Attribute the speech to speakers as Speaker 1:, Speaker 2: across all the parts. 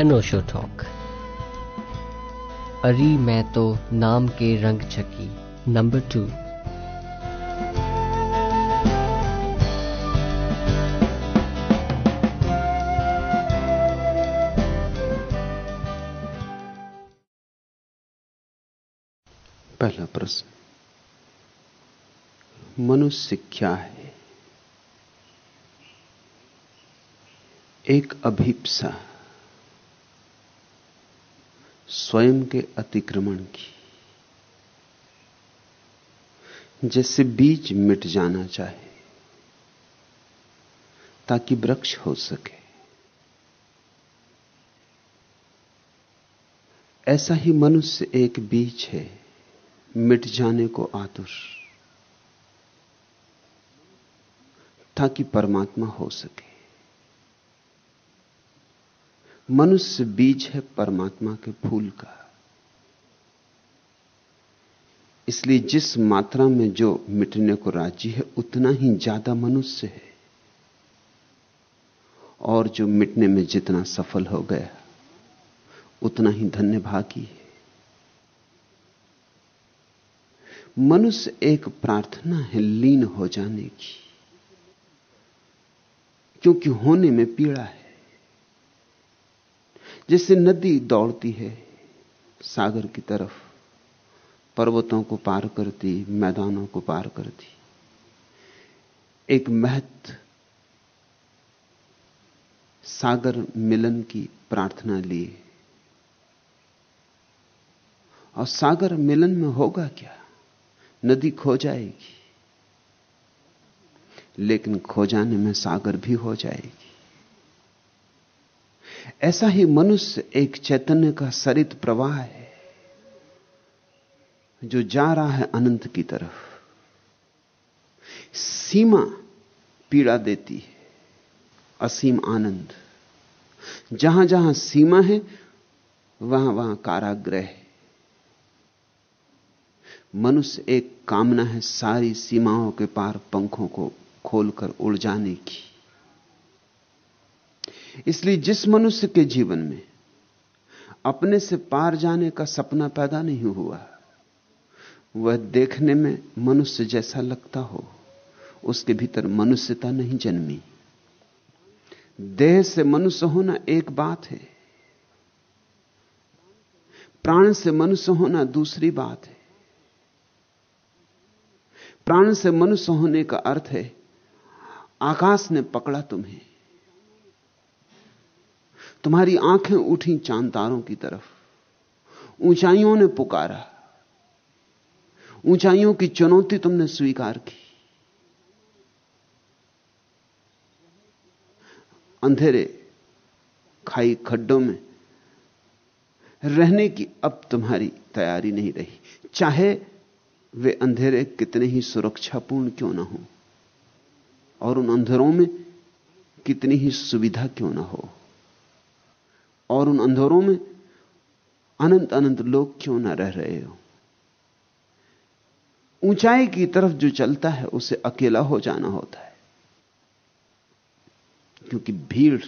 Speaker 1: अनोशो talk अरी, मैं तो नाम के रंग छकी नंबर टू
Speaker 2: पहला प्रश्न। मनुष्य क्या है? एक अभीपसा। स्वयं के अतिक्रमण की। जैसे बीज मिट जाना चाहे, ताकि वृक्ष हो सके। ऐसा ही मनुष्य एक बीज है, मिट जाने को आतुर, ताकि परमात्मा हो सके। मनुष्य बीज है परमात्मा के फूल का। इसलिए जिस मात्रा में जो मिटने को राज़ी है, उतना ही ज़्यादा मनुष्य है। और जो मिटने में जितना सफल हो गया, उतना ही धन्य भागी है। मनुष्य एक प्रार्थना है लीन हो जाने की, क्योंकि होने में पीड़ा है। जैसे नदी दौड़ती है सागर की तरफ़, पर्वतों को पार करती, मैदानों को पार करती। एक महत सागर मिलन की प्रार्थना लिए। और सागर मिलन में होगा क्या? नदी खो जाएगी। लेकिन खो जाने में सागर भी हो जाएगी। ऐसा ही मनुष्य एक चैतन्य का सरित प्रवाह है, जो जा रहा है अनंत की तरफ़। सीमा पीड़ा देती है, असीम आनंद। जहाँ जहाँ सीमा है वहाँ वहाँ काराग्रह है। मनुष्य एक कामना है सारी सीमाओं के पार पंखों को खोलकर उड़ जाने की। इसलिए जिस मनुष्य के जीवन में अपने से पार जाने का सपना पैदा नहीं हुआ, वह देखने में मनुष्य जैसा लगता हो, उसके भीतर मनुष्यता नहीं जन्मी। देह से मनुष्य होना एक बात है, प्राण से मनुष्य होना दूसरी बात है। प्राण से मनुष्य होने का अर्थ है, आकाश ने पकड़ा तुम्हें। तुम्हारी आँखें उठी चाँद तारों की तरफ़। ऊंचाइयों ने पुकारा। ऊंचाइयों की चुनौती तुमने स्वीकार की। अंधेरे, खाई खड्डों में रहने की अब तुम्हारी तैयारी नहीं रही। चाहे वे अंधेरे कितने ही सुरक्षापूर्ण क्यों ना हो, और उन अंधेरों में कितनी ही सुविधा क्यों ना हो। और उन अंधेरों में अनंत अनंत लोग क्यों ना रह रहे हो? ऊंचाई की तरफ़ जो चलता है, उसे अकेला हो जाना होता है। क्योंकि भीड़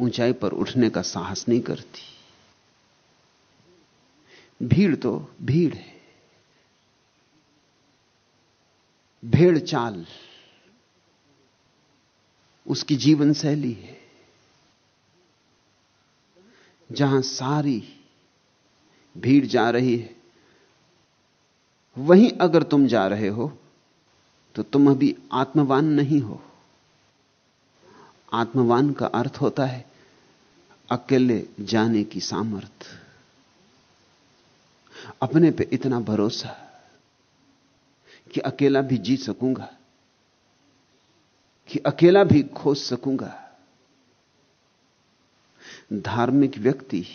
Speaker 2: ऊंचाई पर उठने का साहस नहीं करती। भीड़ तो भीड़ है। भेड़ चाल, उसकी जीवन शैली है। जहाँ सारी भीड़ जा रही है, वहीं अगर तुम जा रहे हो तो तुम अभी आत्मवान नहीं हो। आत्मवान का अर्थ होता है अकेले जाने की सामर्थ। अपने पे इतना भरोसा कि अकेला भी जी सकूँगा, कि अकेला भी खोज सकूँगा। धार्मिक व्यक्ति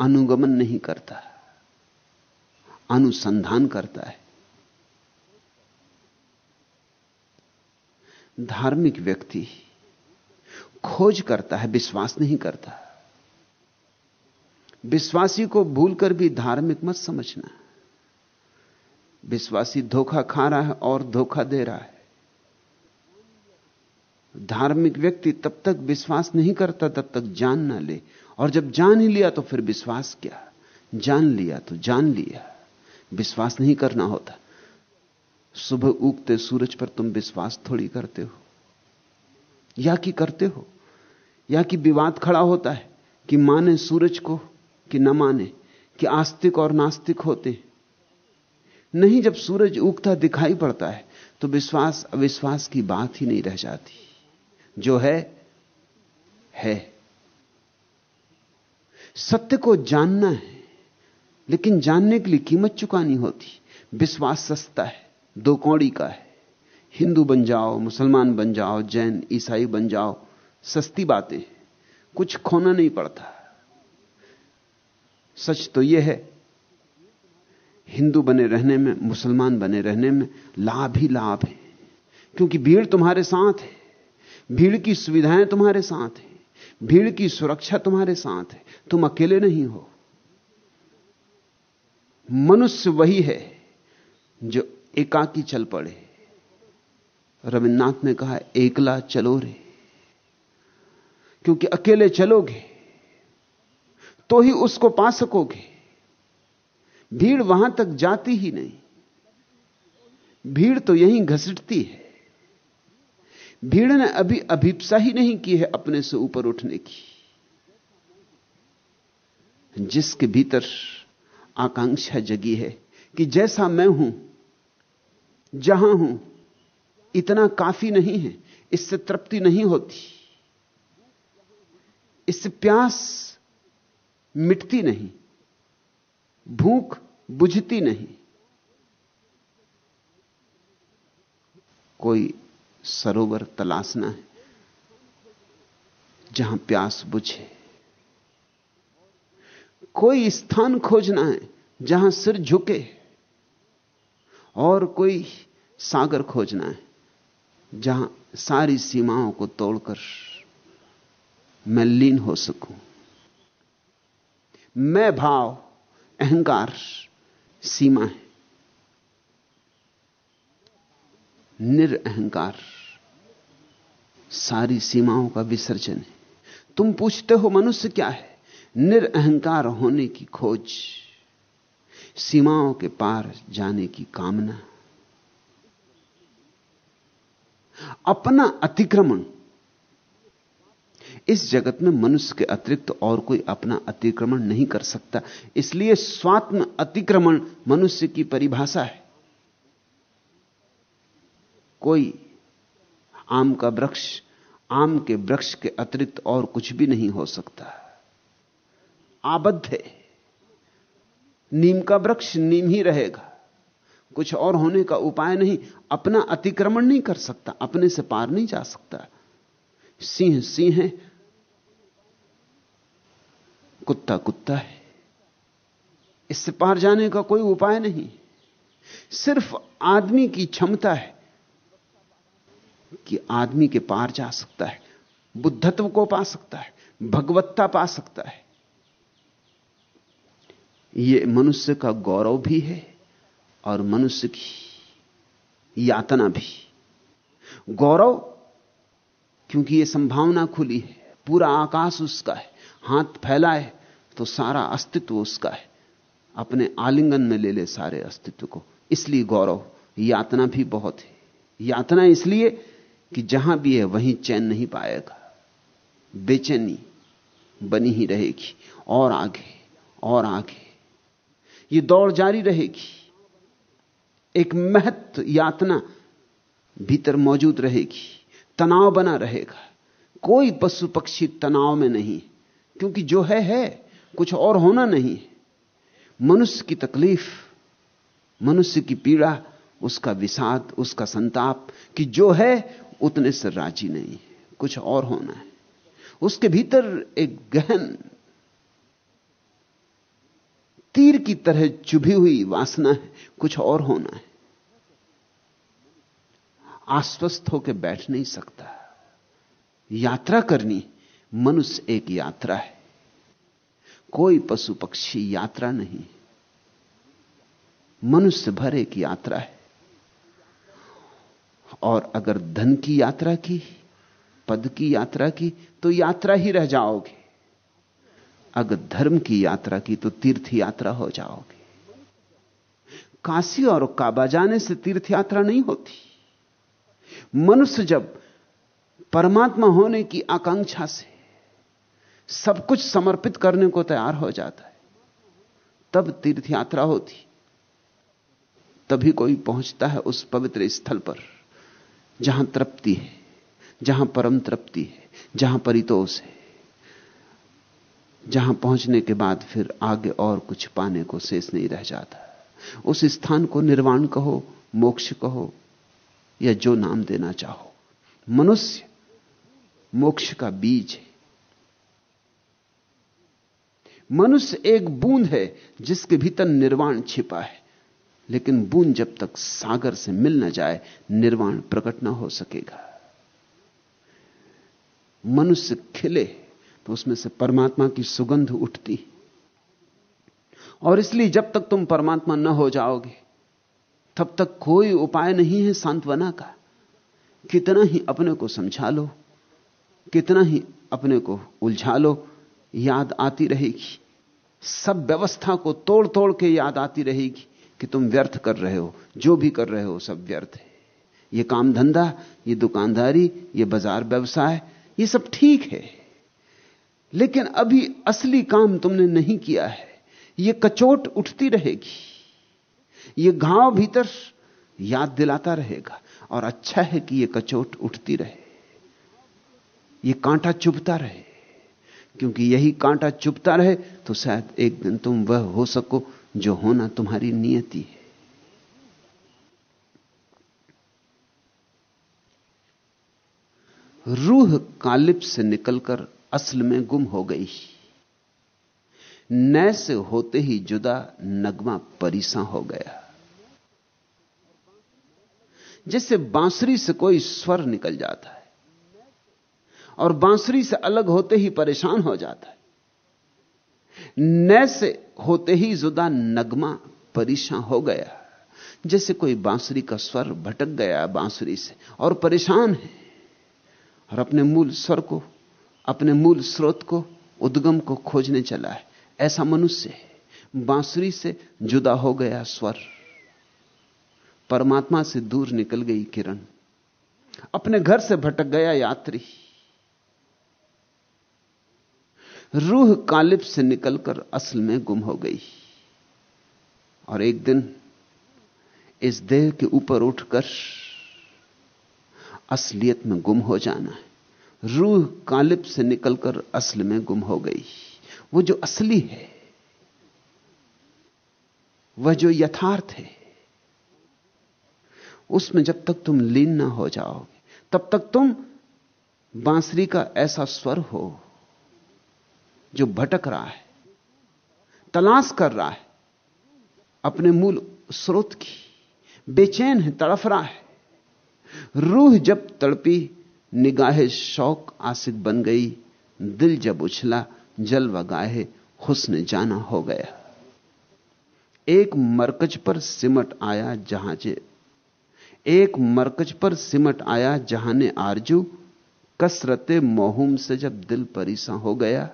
Speaker 2: अनुगमन नहीं करता, अनुसंधान करता है। धार्मिक व्यक्ति खोज करता है, विश्वास नहीं करता। विश्वासी को भूलकर भी धार्मिक मत समझना। विश्वासी धोखा खा रहा है और धोखा दे रहा है। धार्मिक व्यक्ति तब तक विश्वास नहीं करता, तब तक जान ना ले। और जब जान ही लिया तो फिर विश्वास क्या? जान लिया तो जान लिया। विश्वास नहीं करना होता। सुबह उगते सूरज पर तुम विश्वास थोड़ी करते हो। या कि करते हो? या कि विवाद खड़ा होता है कि माने सूरज को कि न माने, कि आस्तिक और नास्तिक होते। नहीं, जब सूरज उगता दिखाई पड़ता है तो विश्वास, अविश्वास की बात ही नहीं रह जाती। जो है है। सत्य को जानना है, लेकिन जानने के लिए कीमत चुकानी होती। विश्वास सस्ता है, दो कौड़ी का है। हिंदू बन जाओ, मुसलमान बन जाओ, जैन, ईसाई बन जाओ, सस्ती बातें कुछ खोना नहीं पड़ता। सच तो यह है, हिंदू बने रहने में, मुसलमान बने रहने में लाभ ही लाभ है। क्योंकि भीड़ तुम्हारे साथ है। भीड़ की सुविधाएँ तुम्हारे साथ हैं। भीड़ की सुरक्षा तुम्हारे साथ है। तुम अकेले नहीं हो। मनुष्य वही है जो एकाकी चल पड़े। रविन्द्रनाथ ने कहा, एकला चलो रे। क्योंकि अकेले चलोगे तो ही उसको पा सकोगे। भीड़ वहाँ तक जाती ही नहीं। भीड़ तो यहीं घसीटती है। भीड़ ने अभी अभिप्सा ही नहीं की है अपने से ऊपर उठने की। जिसके भीतर आकांक्षा जगी है कि जैसा मैं हूँ, जहाँ हूँ, इतना काफ़ी नहीं है, इससे तृप्ति नहीं होती। इससे प्यास मिटती नहीं, भूख बुझती नहीं। कोई सरोवर तलाशना है, जहाँ प्यास बुझे। कोई स्थान खोजना है, जहाँ सिर झुके, और कोई सागर खोजना है, जहाँ सारी सीमाओं को तोड़कर मैं लीन हो सकूँ। मैं भाव, अहंकार सीमा है, निरअहकार। सारी सीमाओं का विसर्जन है। तुम पूछते हो मनुष्य क्या है? निरअहकार होने की खोज, सीमाओं के पार जाने की कामना, अपना अतिक्रमण। इस जगत में मनुष्य के अतिरिक्त और कोई अपना अतिक्रमण नहीं कर सकता। इसलिए स्वात्म अतिक्रमण मनुष्य की परिभाषा है। कोई आम का वृक्ष, आम के वृक्ष के अतिरिक्त और कुछ भी नहीं हो सकता। आबद्ध है। नीम का वृक्ष नीम ही रहेगा। कुछ और होने का उपाय नहीं। अपना अतिक्रमण नहीं कर सकता। अपने से पार नहीं जा सकता। सिंह सिंह है। कुत्ता कुत्ता है। इससे पार जाने का कोई उपाय नहीं। सिर्फ़ आदमी की क्षमता है। कि आदमी के पार जा सकता है, बुद्धत्व को पा सकता है, भगवत्ता पा सकता है। यह मनुष्य का गौरव भी है और मनुष्य की यातना भी। गौरव, क्योंकि यह संभावना खुली है, पूरा आकाश उसका है, हाथ फैलाए तो सारा अस्तित्व उसका है। अपने आलिंगन में ले ले सारे अस्तित्व को। इसलिए गौरव, यातना भी बहुत है। यातना इसलिए कि जहाँ भी है, वहीं चैन नहीं पाएगा। बेचैनी बनी ही रहेगी। और आगे और आगे। ये दौड़ जारी रहेगी। एक महत्व यातना भीतर मौजूद रहेगी। तनाव बना रहेगा। कोई पशु पक्षी तनाव में नहीं, क्योंकि जो है है। कुछ और होना नहीं मनुष्य की तकलीफ़, मनुष्य की पीड़ा, उसका विषाद, उसका संताप, कि जो है उतने से राज़ी नहीं है। कुछ और होना है। उसके भीतर एक गहन तीर की तरह चुभी हुई वासना है। कुछ और होना है। आश्वस्त होकर बैठ नहीं सकता। यात्रा करनी मनुष्य एक यात्रा है। कोई पशु पक्षी यात्रा नहीं। मनुष्य भर एक यात्रा है। और अगर धन की यात्रा की, पद की यात्रा की तो यात्रा ही रह जाओगे। अगर धर्म की यात्रा की तो तीर्थ यात्रा हो जाओगे। काशी और काबा जाने से तीर्थ यात्रा नहीं होती। मनुष्य जब परमात्मा होने की आकांक्षा से सब कुछ समर्पित करने को तैयार हो जाता है, तब तीर्थ यात्रा होती। तभी कोई पहुँचता है उस पवित्र स्थल पर। जहाँ तृप्ति है, जहाँ परम तृप्ति है, जहाँ परितोष है, जहाँ पहुँचने के बाद फिर आगे और कुछ पाने को शेष नहीं रह जाता। उस स्थान को निर्वाण कहो, मोक्ष कहो, या जो नाम देना चाहो। मनुष्य मोक्ष का बीज है। मनुष्य एक बूंद है जिसके भीतर निर्वाण छिपा है। लेकिन बूंद जब तक सागर से मिल न जाए, निर्वाण प्रकट ना हो सकेगा। मनुष्य खिले तो उसमें से परमात्मा की सुगंध उठती। और इसलिए जब तक तुम परमात्मा न हो जाओगे, तब तक कोई उपाय नहीं है सांत्वना का। कितना ही अपने को समझा लो, कितना ही अपने को उलझा लो, याद आती रहेगी। सब व्यवस्था को तोड़ तोड़ के याद आती रहेगी। कि तुम व्यर्थ कर रहे हो, जो भी कर रहे हो सब व्यर्थ है। ये काम धंधा, ये दुकानदारी, ये बाज़ार व्यवसाय, ये सब ठीक है। लेकिन अभी असली काम तुमने नहीं किया है। ये कचोट उठती रहेगी। ये घाव भीतर याद दिलाता रहेगा और अच्छा है कि ये कचोट उठती रहे। ये कांटा चुभता रहे। क्योंकि यही कांटा चुभता रहे तो शायद एक दिन तुम वह हो सको जो होना तुम्हारी नियति है। रूह कालिप से निकलकर असल में गुम हो गई। नए से होते ही जुदा नगमा परिसा हो गया। जैसे बांसुरी से कोई स्वर निकल जाता है और बांसुरी से अलग होते ही परेशान हो जाता है। नए से होते ही जुदा नगमा परिशा हो गया। जैसे कोई बांसुरी का स्वर भटक गया बांसुरी से और परेशान है और अपने मूल स्वर को, अपने मूल स्रोत को, उद्गम को खोजने चला है। ऐसा मनुष्य है। बांसुरी से जुदा हो गया स्वर। परमात्मा से दूर निकल गई किरण। अपने घर से भटक गया यात्री। रूह कालिब से निकलकर असल में गुम हो गई। और एक दिन इस देह के ऊपर उठकर असलियत में गुम हो जाना है। रूह कालिब से निकलकर असल में गुम हो गई। वो जो असली है, वह जो यथार्थ है, उसमें जब तक तुम लीन ना हो जाओगे, तब तक तुम बांसुरी का ऐसा स्वर हो जो भटक रहा है, तलाश कर रहा है, अपने मूल स्रोत की, बेचैन है, तड़फ रहा है। रूह जब तड़पी, निगाहे शौक आसिक बन गई, दिल जब उछला, जल वगाहे हुस्न जाना हो गया। एक मरकज पर सिमट आया जहाजे, एक मरकज पर सिमट आया जहाने आरज़ू, कसरते मोहूम से जब दिल परिसा हो गया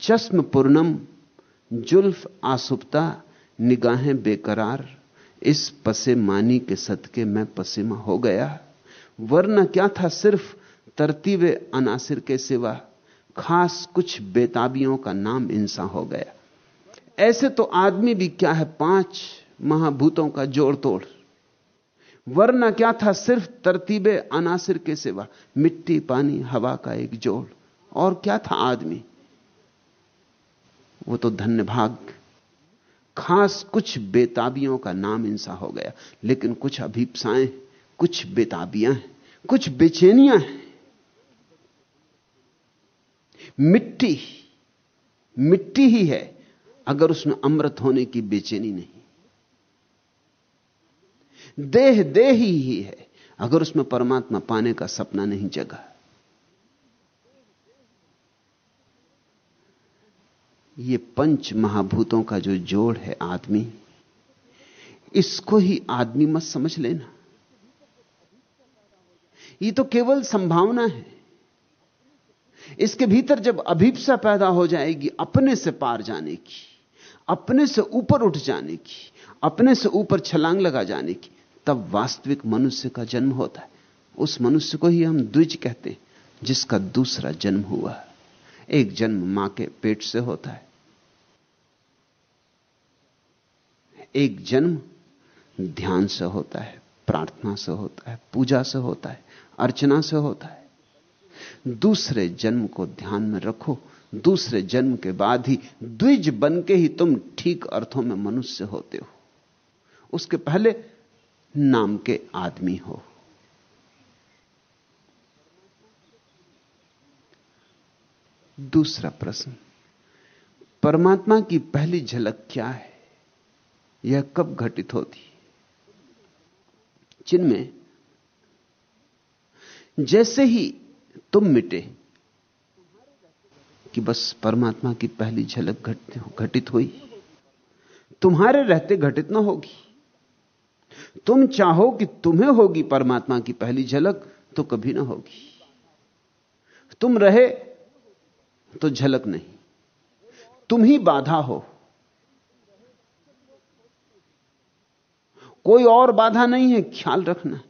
Speaker 2: चश्म पूर्णम, जुल्फ आसुपता, निगाहें बेकरार, इस पसे मानी के सदके मैं पसीमा हो गया। वरना क्या था सिर्फ़ तरतीब अनासिर के सिवा, खास कुछ बेताबियों का नाम इंसान हो गया। ऐसे तो आदमी भी क्या है पाँच महाभूतों का जोड़ तोड़ वरना क्या था सिर्फ़ तरतीबे अनासिर के सिवा, मिट्टी, पानी, हवा का एक जोड़। और क्या था आदमी? वो तो धन्य भाग खास कुछ बेताबियों का नाम इंसा हो गया, लेकिन कुछ अभीपसाएँ, कुछ बेताबियाँ हैं, कुछ बेचैनियाँ हैं। मिट्टी मिट्टी ही है, अगर उसमें अमृत होने की बेचैनी नहीं। देह देह ही है, अगर उसमें परमात्मा पाने का सपना नहीं जगा। ये पंच महाभूतों का जो जोड़ है आदमी, इसको ही आदमी मत समझ लेना। ये तो केवल संभावना है। इसके भीतर जब अभीपसा पैदा हो जाएगी अपने से पार जाने की, अपने से ऊपर उठ जाने की, अपने से ऊपर छलांग लगा जाने की, तब वास्तविक मनुष्य का जन्म होता है। उस मनुष्य को ही हम द्विज कहते हैं, जिसका दूसरा जन्म हुआ। एक जन्म माँ के पेट से होता है। एक जन्म ध्यान से होता है, प्रार्थना से होता है, पूजा से होता है, अर्चना से होता है। दूसरे जन्म को ध्यान में रखो, दूसरे जन्म के बाद ही द्विज बन के ही तुम ठीक अर्थों में मनुष्य होते हो। उसके पहले नाम के आदमी हो। दूसरा प्रश्न, परमात्मा की पहली झलक क्या है? यह कब घटित होती? जिनमें जैसे ही तुम मिटे कि बस परमात्मा की पहली झलक घटित हुई, तुम्हारे रहते घटित ना होगी। तुम चाहो कि तुम्हें होगी परमात्मा की पहली झलक तो कभी ना होगी। तुम रहे तो झलक नहीं। तुम ही बाधा हो। कोई और बाधा नहीं है, ख्याल रखना।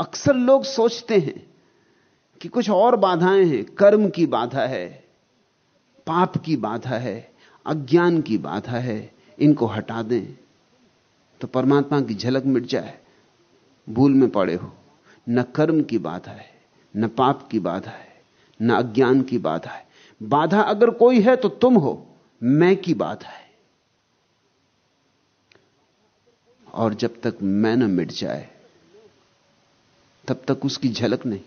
Speaker 2: अक्सर लोग सोचते हैं कि कुछ और बाधाएँ हैं। कर्म की बाधा है, पाप की बाधा है, अज्ञान की बाधा है। इनको हटा दें तो परमात्मा की झलक मिट जाए। भूल में पड़े हो। न कर्म की बाधा है, न पाप की बाधा है, न अज्ञान की बाधा है। बाधा अगर कोई है तो तुम हो, मैं की बाधा है। और जब तक मैं न मिट जाए, तब तक उसकी झलक नहीं।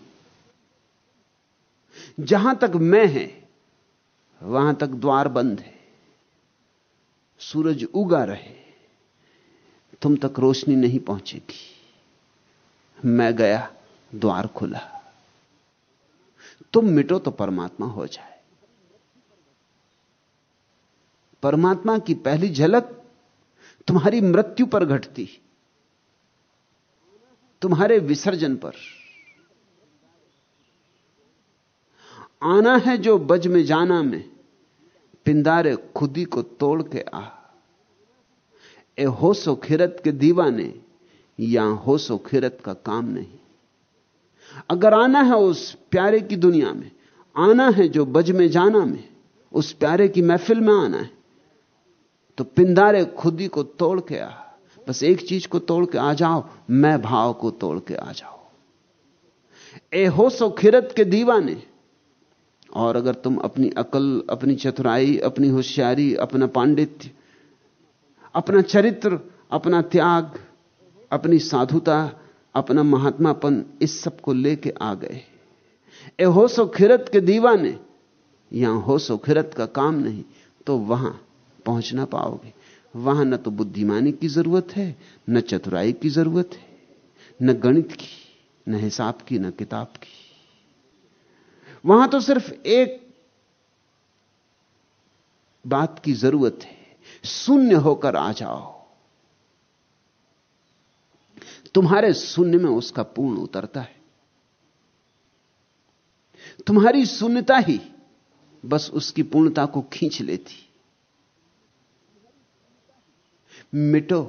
Speaker 2: जहाँ तक मैं है, वहाँ तक द्वार बंद है। सूरज उगा रहे, तुम तक रोशनी नहीं पहुंचेगी। मैं गया, द्वार खुला। तुम मिटो तो परमात्मा हो जाए। परमात्मा की पहली झलक तुम्हारी मृत्यु पर घटती, तुम्हारे विसर्जन पर। आना है जो बज में जाना में, पिंदारे खुदी को तोड़ के आ। ए होसो खिरत के दीवाने, या होशो खिरत का काम नहीं। अगर आना है उस प्यारे की दुनिया में, आना है जो बज में जाना में, उस प्यारे की महफिल में आना है। तो पिंदारे खुदी को तोड़ के आ। बस एक चीज़ को तोड़ के आ जाओ, मैं भाव को तोड़ के आ जाओ। ए होसो खिरत के दीवाने। और अगर तुम अपनी अकल, अपनी चतुराई, अपनी होशियारी, अपना पांडित्य, अपना चरित्र, अपना त्याग, अपनी साधुता, अपना महात्मापन, इस सबको लेके आ गए। ए होसो खिरत के दीवाने। यहाँ होसो खिरत का काम नहीं तो वहाँ पहुँच ना पाओगे। वहाँ न तो बुद्धिमानी की ज़रूरत है, न चतुराई की ज़रूरत है, न गणित की, न हिसाब की, न किताब की। वहाँ तो सिर्फ़ एक बात की ज़रूरत है, शून्य होकर आ जाओ। तुम्हारे शून्य में उसका पूर्ण उतरता है। तुम्हारी शून्यता ही बस उसकी पूर्णता को खींच लेती। मिटो,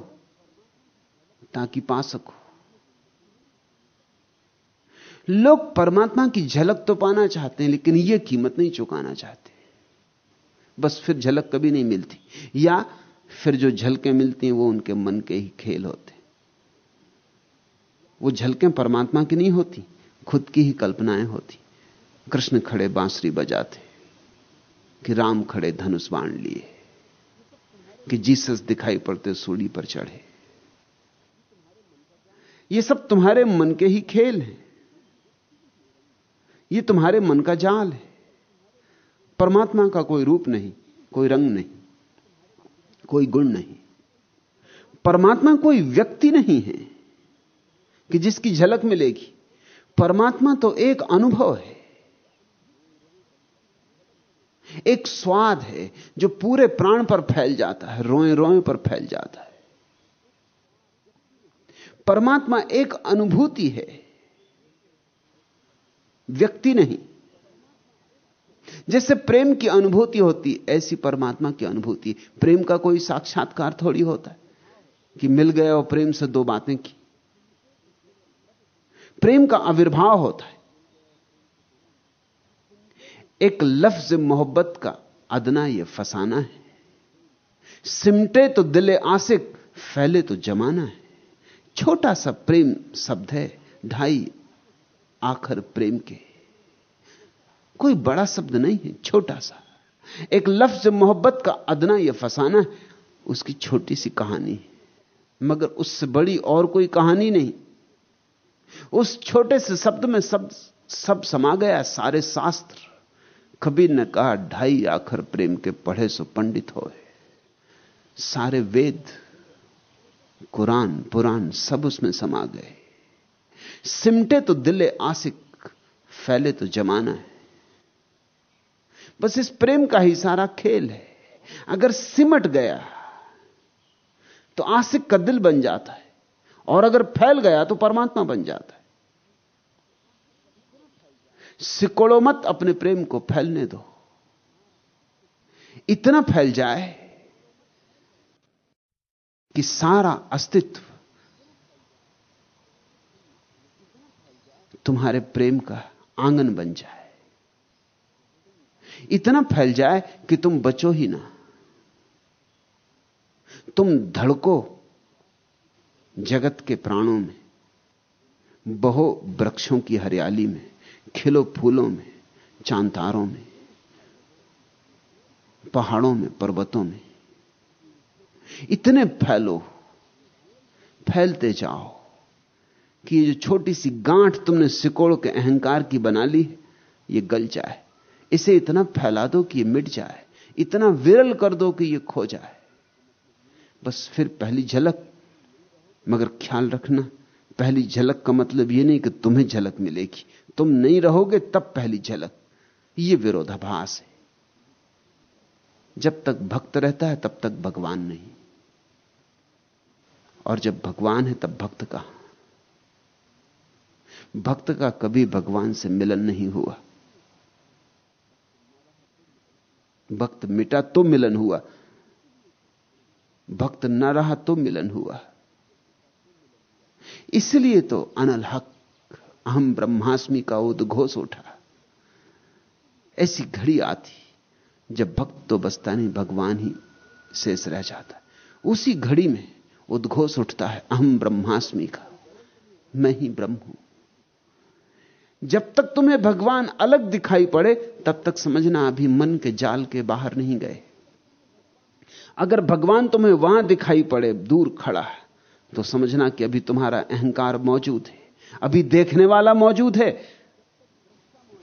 Speaker 2: ताकि पा सको। लोग परमात्मा की झलक तो पाना चाहते हैं, लेकिन यह कीमत नहीं चुकाना चाहते। बस फिर झलक कभी नहीं मिलती। या फिर जो झलकें मिलती हैं, वो उनके मन के ही खेल होते वो झलकें परमात्मा की नहीं होती, खुद की ही कल्पनाएँ होती। कृष्ण खड़े बांसुरी बजाते कि राम खड़े धनुष बाण लिए। कि जीसस दिखाई पड़ते सूढ़ी पर चढ़े। ये सब तुम्हारे मन के ही खेल हैं। ये तुम्हारे मन का जाल है। परमात्मा का कोई रूप नहीं, कोई रंग नहीं, कोई गुण नहीं। परमात्मा कोई व्यक्ति नहीं है कि जिसकी झलक मिलेगी। परमात्मा तो एक अनुभव है। एक स्वाद है जो पूरे प्राण पर फैल जाता है रोए रोए पर फैल जाता है। परमात्मा एक अनुभूति है, व्यक्ति नहीं। जैसे प्रेम की अनुभूति होती, ऐसी परमात्मा की अनुभूति। प्रेम का कोई साक्षात्कार थोड़ी होता है कि मिल गए और प्रेम से दो बातें की। प्रेम का आविर्भाव होता है। एक लफ्ज मोहब्बत का अदना यह फसाना है। सिमटे तो दिले आसिक, फैले तो जमाना है। छोटा सा प्रेम शब्द है, ढाई आखर प्रेम के। कोई बड़ा शब्द नहीं है, छोटा सा। एक लफ्ज मोहब्बत का अदना यह फसाना है, उसकी छोटी सी कहानी है। मगर उससे बड़ी और कोई कहानी नहीं। उस छोटे से शब्द में सब सब समा गया सारे शास्त्र। कबीर ने कहा ढाई आखर प्रेम के पढ़े सो पंडित हो सारे वेद, कुरान, पुराण सब उसमें समा गए। सिमटे तो दिले आसिक, फैले तो जमाना है। बस इस प्रेम का ही सारा खेल है। अगर सिमट गया तो आसिक का दिल बन जाता है। और अगर फैल गया तो परमात्मा बन जाता है। सिकोड़ो मत, अपने प्रेम को फैलने दो। इतना फैल जाए कि सारा अस्तित्व तुम्हारे प्रेम का आँगन बन जाए। इतना फैल जाए कि तुम बचो ही ना। तुम धड़को जगत के प्राणों में, बहो वृक्षों की हरियाली में। खिलो फूलों में, चांतारों में, पहाड़ों में, पर्वतों में। इतने फैलो, फैलते जाओ कि ये जो छोटी सी गांठ तुमने सिकोड़ के अहंकार की बना ली, ये गल जाए। इसे इतना फैला दो कि ये मिट जाए। इतना विरल कर दो कि ये खो जाए। बस फिर पहली झलक। मगर ख्याल रखना, पहली झलक का मतलब यह नहीं कि तुम्हें झलक मिलेगी। तुम नहीं रहोगे, तब पहली झलक। यह विरोधाभास है। जब तक भक्त रहता है, तब तक भगवान नहीं। और जब भगवान है, तब भक्त का। भक्त का कभी भगवान से मिलन नहीं हुआ। भक्त मिटा तो मिलन हुआ। भक्त न रहा तो मिलन हुआ। इसलिए तो अनल हक अहम ब्रह्मास्मि का उद्घोष उठा। ऐसी घड़ी आती, जब भक्त तो बसता नहीं, भगवान ही शेष रह जाता है। उसी घड़ी में उद्घोष उठता है अहम ब्रह्मास्मि का। मैं ही ब्रह्म हूँ। जब तक तुम्हें भगवान अलग दिखाई पड़े, तब तक समझना अभी मन के जाल के बाहर नहीं गए। अगर भगवान तुम्हें वहाँ दिखाई पड़े, दूर खड़ा है तो समझना कि अभी तुम्हारा अहंकार मौजूद है। अभी देखने वाला मौजूद है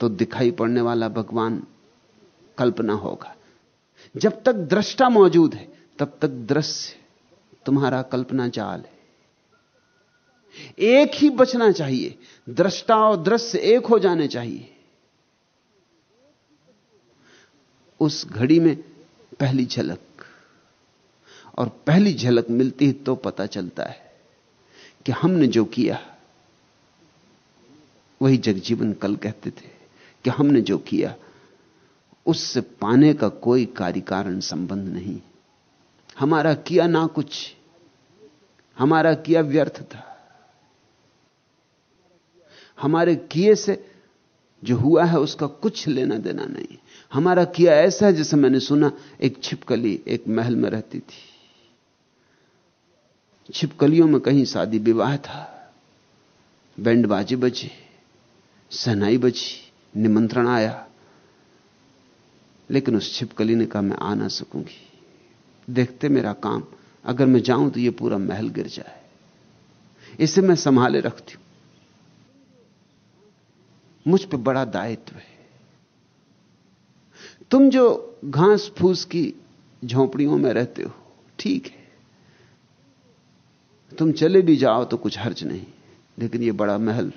Speaker 2: तो दिखाई पड़ने वाला भगवान कल्पना होगा। जब तक दृष्टा मौजूद है, तब तक दृश्य तुम्हारा कल्पना जाल है। एक ही बचना चाहिए, दृष्टा और दृश्य एक हो जाने चाहिए। उस घड़ी में पहली झलक, और पहली झलक मिलती है तो पता चलता है कि हमने जो किया वही जगजीवन कल कहते थे कि हमने जो किया, उससे पाने का कोई कार्य कारण संबंध नहीं। हमारा किया ना कुछ, हमारा किया व्यर्थ था। हमारे किए से जो हुआ है, उसका कुछ लेना देना नहीं। हमारा किया ऐसा है जैसे मैंने सुना, एक छिपकली एक महल में रहती थी। छिपकलियों में कहीं शादी विवाह था। बैंड बाजे बजे। सहनाई बची, निमंत्रण आया। लेकिन उस छिपकली ने कहा, मैं आ ना सकूँगी। देखते मेरा काम। अगर मैं जाऊँ तो यह पूरा महल गिर जाए। इसे मैं संभाले रखती हूँ। मुझ पे बड़ा दायित्व है। तुम जो घास फूस की झोंपड़ियों में रहते हो, ठीक है। तुम चले भी जाओ तो कुछ हर्ज नहीं। लेकिन यह बड़ा महल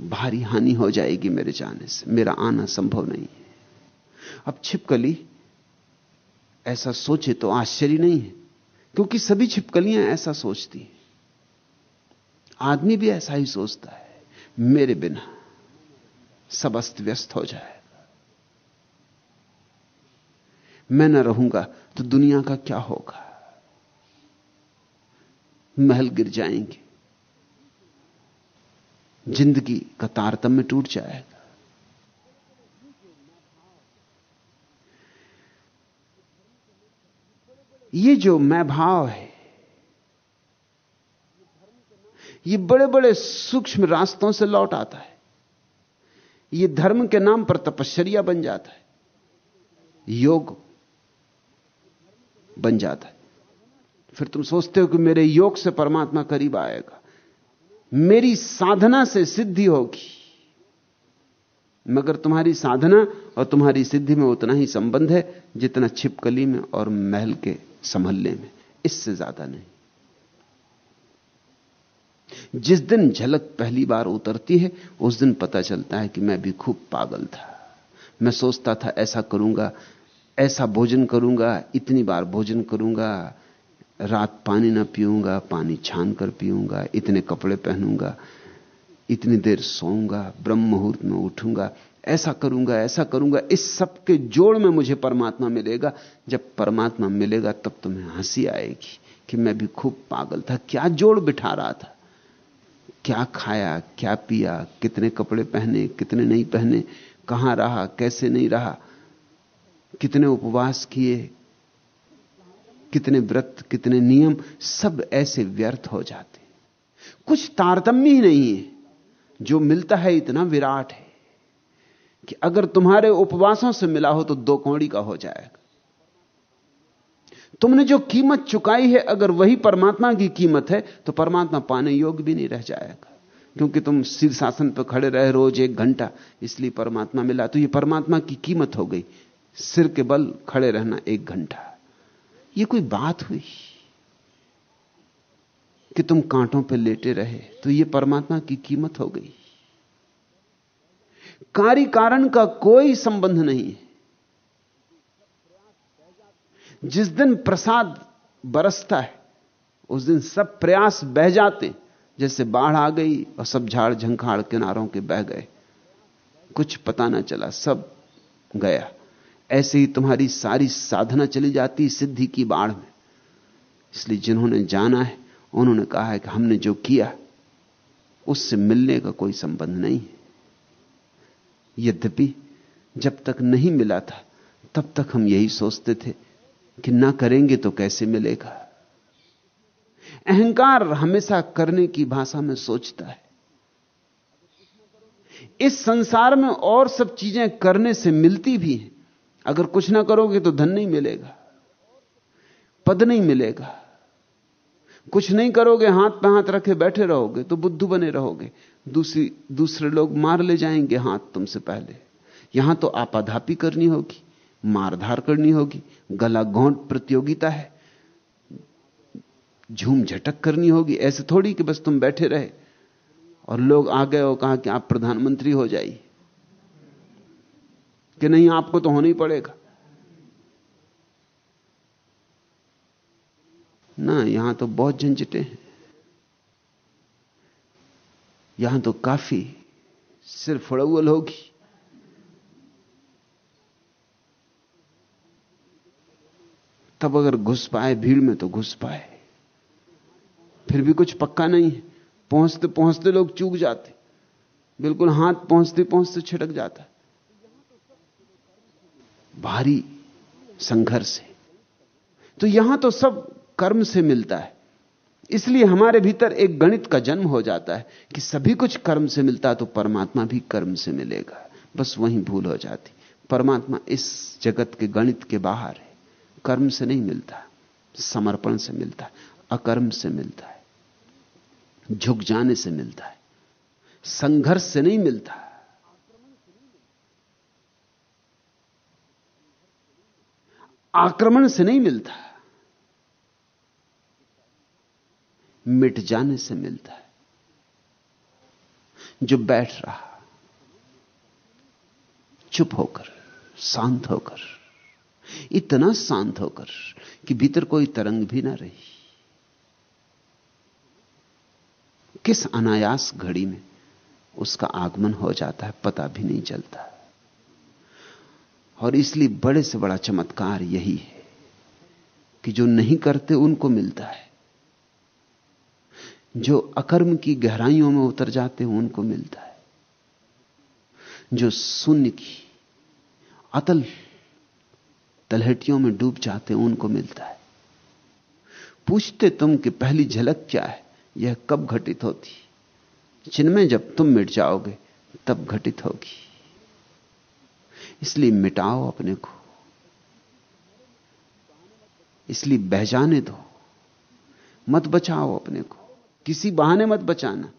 Speaker 2: भारी हानि हो जाएगी मेरे जाने से। मेरा आना संभव नहीं है। अब छिपकली, ऐसा सोचे तो आश्चर्य नहीं है, क्योंकि सभी छिपकलियाँ ऐसा सोचती हैं। आदमी भी ऐसा ही सोचता है, मेरे बिना सब अस्त व्यस्त हो जाएगा। मैं न रहूँगा तो दुनिया का क्या होगा? महल गिर जाएँगे। ज़िंदगी का तारतम्य टूट जाएगा। ये जो मैं भाव है, ये बड़े बड़े सूक्ष्म रास्तों से लौट आता है। ये धर्म के नाम पर तपश्चर्या बन जाता है। योग बन जाता है। फिर तुम सोचते हो कि मेरे योग से परमात्मा करीब आएगा। मेरी साधना से सिद्धि होगी। मगर तुम्हारी साधना और तुम्हारी सिद्धि में उतना ही संबंध है जितना छिपकली में और महल के संभलने में। इससे ज़्यादा नहीं। जिस दिन झलक पहली बार उतरती है, उस दिन पता चलता है कि मैं भी खूब पागल था। मैं सोचता था, ऐसा करूँगा, ऐसा भोजन करूँगा, इतनी बार भोजन करूँगा रात पानी ना पीऊँगा, पानी छान कर पीऊँगा, इतने कपड़े पहनूँगा, इतनी देर सोऊँगा, ब्रह्म मुहूर्त में उठूँगा, ऐसा करूँगा ऐसा करूँगा, इस सब के जोड़ में मुझे परमात्मा मिलेगा। जब परमात्मा मिलेगा, तब तुम्हें हँसी आएगी कि मैं भी खूब पागल था। क्या जोड़ बिठा रहा था? क्या खाया, क्या पिया, कितने कपड़े पहने, कितने नहीं पहने, कहाँ रहा, कैसे नहीं रहा, कितने उपवास किए कितने व्रत, कितने नियम सब ऐसे व्यर्थ हो जाते कुछ तारतम्य ही नहीं है। जो मिलता है इतना विराट है कि अगर तुम्हारे उपवासों से मिला हो तो दो कौड़ी का हो जाएगा। तुमने जो कीमत चुकाई है, अगर वही परमात्मा की कीमत है तो परमात्मा पाने योग्य भी नहीं रह जाएगा। क्योंकि तुम शीर्षासन पर खड़े रहे रोज एक घंटा, इसलिए परमात्मा मिला तो ये परमात्मा की कीमत हो गई। सिर के बल खड़े रहना एक घंटा। ये कोई बात हुई कि तुम कांटों पर लेटे रहे तो ये परमात्मा की कीमत हो गई? कार्य कारण का कोई संबंध नहीं है। जिस दिन प्रसाद बरसता है, उस दिन सब प्रयास बह जाते, जैसे बाढ़ आ गई और सब झाड़ झंखाड़ किनारों के बह गए। कुछ पता ना चला, सब गया। ऐसे ही तुम्हारी सारी साधना चली जाती सिद्धि की बाढ़ में। इसलिए जिन्होंने जाना है, उन्होंने कहा है कि हमने जो किया, उससे मिलने का कोई संबंध नहीं है। यद्यपि जब तक नहीं मिला था, तब तक हम यही सोचते थे कि ना करेंगे तो कैसे मिलेगा। अहंकार हमेशा करने की भाषा में सोचता है। इस संसार में और सब चीज़ें करने से मिलती भी हैं। अगर कुछ ना करोगे तो धन नहीं मिलेगा, पद नहीं मिलेगा। कुछ नहीं करोगे, हाथ पे हाथ रखे बैठे रहोगे तो बुद्धू बने रहोगे। दूसरी, दूसरे लोग मार ले जाएँगे हाथ तुमसे पहले। यहाँ तो आपाधापी करनी होगी, मारधार करनी होगी, गला घोंट प्रतियोगिता है। झूम झटक करनी होगी, ऐसे थोड़ी कि बस तुम बैठे रहे। और लोग आ गए और कहा कि आप प्रधानमंत्री हो जाइए। कि नहीं, आपको तो होना ही पड़ेगा। ना, यहाँ तो बहुत झंझटे हैं। यहाँ तो काफ़ी सिर फड़ौल होगी। तब अगर घुस पाए, भीड़ में तो घुस पाए। फिर भी कुछ पक्का नहीं है। पहुँचते पहुँचते लोग चूक जाते। बिल्कुल हाथ पहुँचते पहुँचते छिटक जाता। भारी संघर्ष है। तो यहाँ तो सब कर्म से मिलता है। इसलिए हमारे भीतर एक गणित का जन्म हो जाता है कि सभी कुछ कर्म से मिलता है तो परमात्मा भी कर्म से मिलेगा। बस वहीं भूल हो जाती। परमात्मा इस जगत के गणित के बाहर है। कर्म से नहीं मिलता, समर्पण से मिलता है अकर्म से मिलता है, झुक जाने से मिलता है, संघर्ष से नहीं मिलता। आक्रमण से नहीं मिलता। मिट जाने से मिलता है। जो बैठ रहा, चुप होकर, शांत होकर, इतना शांत होकर कि भीतर कोई तरंग भी ना रही। किस अनायास घड़ी में उसका आगमन हो जाता है, पता भी नहीं चलता। और इसलिए बड़े से बड़ा चमत्कार यही है कि जो नहीं करते उनको मिलता है। जो अकर्म की गहराइयों में उतर जाते हैं, उनको मिलता है। जो शून्य की अतल तलहटियों में डूब जाते हैं, उनको मिलता है। पूछते तुम कि पहली झलक क्या है? यह कब घटित होती? जिनमें जब तुम मिट जाओगे, तब घटित होगी। इसलिए मिटाओ अपने को। इसलिए बह जाने दो। मत बचाओ अपने को। किसी बहाने मत बचाना।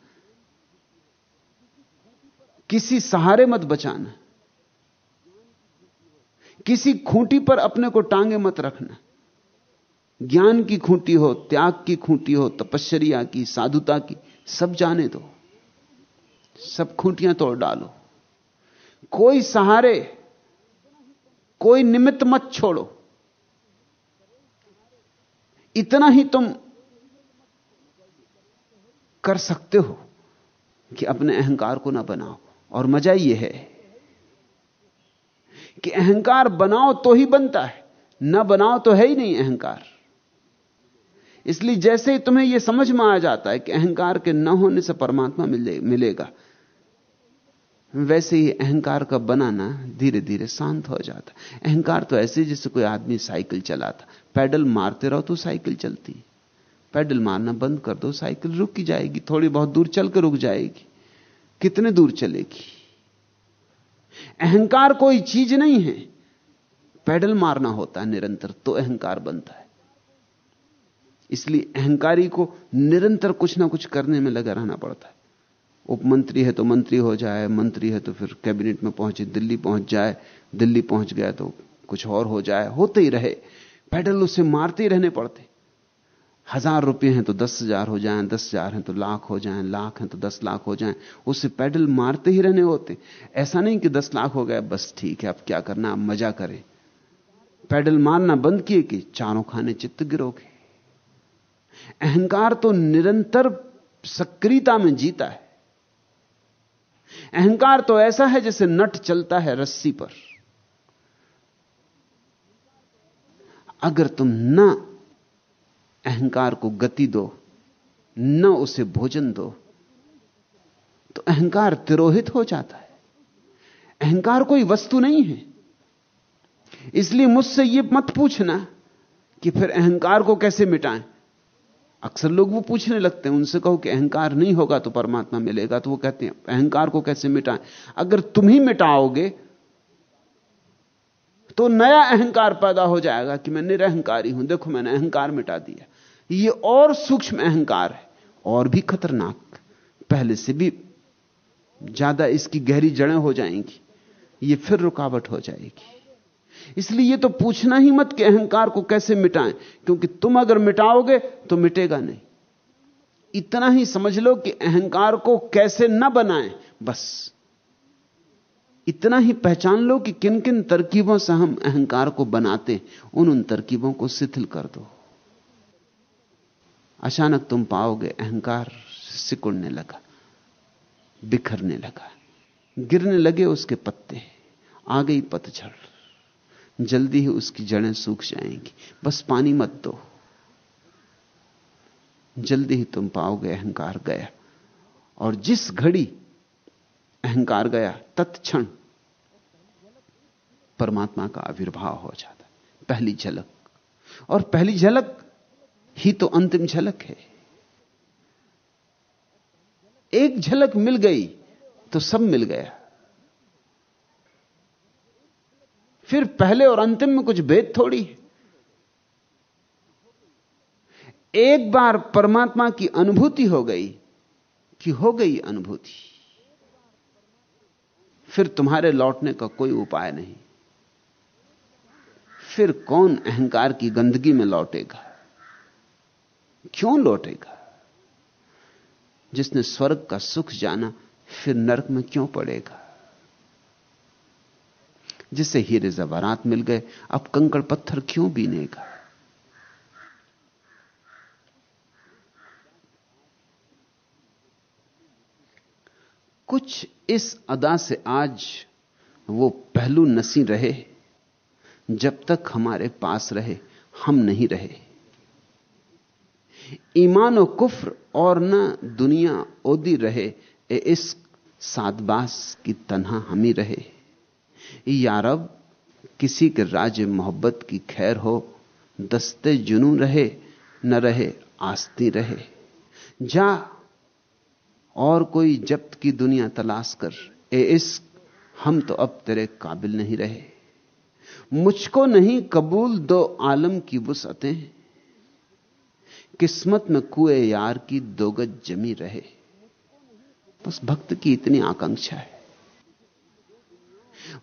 Speaker 2: किसी सहारे मत बचाना। किसी खूंटी पर अपने को टांगे मत रखना। ज्ञान की खूंटी हो, त्याग की खूंटी हो, तपश्चर्या की, साधुता की, सब जाने दो। सब खूंटियाँ तोड़ डालो। कोई सहारे कोई निमित्त मत छोड़ो। इतना ही तुम कर सकते हो कि अपने अहंकार को ना बनाओ। और मज़ा यह है कि अहंकार बनाओ तो ही बनता है, ना बनाओ तो है ही नहीं अहंकार। इसलिए जैसे ही तुम्हें यह समझ में आ जाता है कि अहंकार के न होने से परमात्मा मिले, मिलेगा वैसे ही अहंकार का बनाना धीरे धीरे शांत हो जाता अहंकार तो ऐसे जैसे कोई आदमी साइकिल चलाता पैडल मारते रहो तो साइकिल चलती पैडल मारना बंद कर दो, साइकिल रुक जाएगी, थोड़ी बहुत दूर चल रुक जाएगी। कितने दूर चलेगी? अहंकार कोई चीज़ नहीं है। पैडल मारना होता है निरंतर तो अहंकार बनता है। इसलिए अहंकारी को निरंतर कुछ ना कुछ करने में लगा रहना पड़ता है। उपमंत्री है तो मंत्री हो जाए, मंत्री है तो फिर कैबिनेट में पहुँचे, दिल्ली पहुँच जाए, दिल्ली पहुँच गया तो कुछ और हो जाए, होते ही रहे। पैडल उसे मारते ही रहने पड़ते। हज़ार रुपए हैं तो दस हज़ार हो जाए, दस हज़ार हैं तो लाख हो जाए, लाख हैं तो दस लाख हो जाए। उसे पैडल मारते ही रहने होते। ऐसा नहीं कि दस लाख हो गए बस ठीक है, अब क्या करना, अब मज़ा करें। पैडल मारना बंद किए कि चारों खाने चित्त गिरोगे अहंकार तो निरंतर सक्रियता में जीता है। अहंकार तो ऐसा है जैसे नट चलता है रस्सी पर। अगर तुम न अहंकार को गति दो, न उसे भोजन दो तो अहंकार तिरोहित हो जाता है। अहंकार कोई वस्तु नहीं है। इसलिए मुझसे यह मत पूछना कि फिर अहंकार को कैसे मिटाएँ? अक्सर लोग वो पूछने लगते हैं, उनसे कहो कि अहंकार नहीं होगा तो परमात्मा मिलेगा तो वो कहते हैं, अहंकार को कैसे मिटाएँ? अगर तुम ही मिटाओगे तो नया अहंकार पैदा हो जाएगा कि मैं निरअहकारी हूँ, देखो मैंने अहंकार मिटा दिया। ये और सूक्ष्म अहंकार है, और भी खतरनाक। पहले से भी ज़्यादा इसकी गहरी जड़ें हो जाएँगी, ये फिर रुकावट हो जाएगी। इसलिए ये तो पूछना ही मत कि अहंकार को कैसे मिटाएँ, क्योंकि तुम अगर मिटाओगे तो मिटेगा नहीं। इतना ही समझ लो कि अहंकार को कैसे न बनाएँ, बस। इतना ही पहचान लो कि किन किन तरकीबों से हम अहंकार को बनाते उन उन तरकीबों को शिथिल कर दो। अचानक तुम पाओगे अहंकार सिकुड़ने लगा, बिखरने लगा, गिरने लगे उसके पत्ते आ गई पतझड़। जल्दी ही उसकी जड़ें सूख जाएँगी। बस पानी मत दो। जल्दी ही तुम पाओगे अहंकार गया। और जिस घड़ी अहंकार गया, तत्क्षण परमात्मा का आविर्भाव हो जाता पहली झलक। और पहली झलक ही तो अंतिम झलक है। एक झलक मिल गई तो सब मिल गया। फिर पहले और अंतिम में कुछ भेद थोड़ी है। एक बार परमात्मा की अनुभूति हो गई कि हो गई अनुभूति। फिर तुम्हारे लौटने का कोई उपाय नहीं। फिर कौन अहंकार की गंदगी में लौटेगा? क्यों लौटेगा? जिसने स्वर्ग का सुख जाना, फिर नरक में क्यों पड़ेगा? जिसे हीरे जवारात मिल गए। अब कंकड़ पत्थर क्यों बीनेगा? कुछ इस अदा से आज वो पहलू नसी रहे, जब तक हमारे पास रहे, हम नहीं रहे। ईमान और कुफ्र और न दुनिया ओदी रहे, ए इस सादबास की तनहा हम ही रहे। यारब किसी के राज मोहब्बत की खैर हो, दस्ते जुनू रहे, न रहे, आस्ती रहे। जा, और कोई जब्त की दुनिया तलाश कर, ए इस हम तो अब तेरे काबिल नहीं रहे। मुझको नहीं कबूल दो आलम की वसअतें किस्मत में कुए यार की दोगत जमी रहे। बस भक्त की इतनी आकांक्षा है।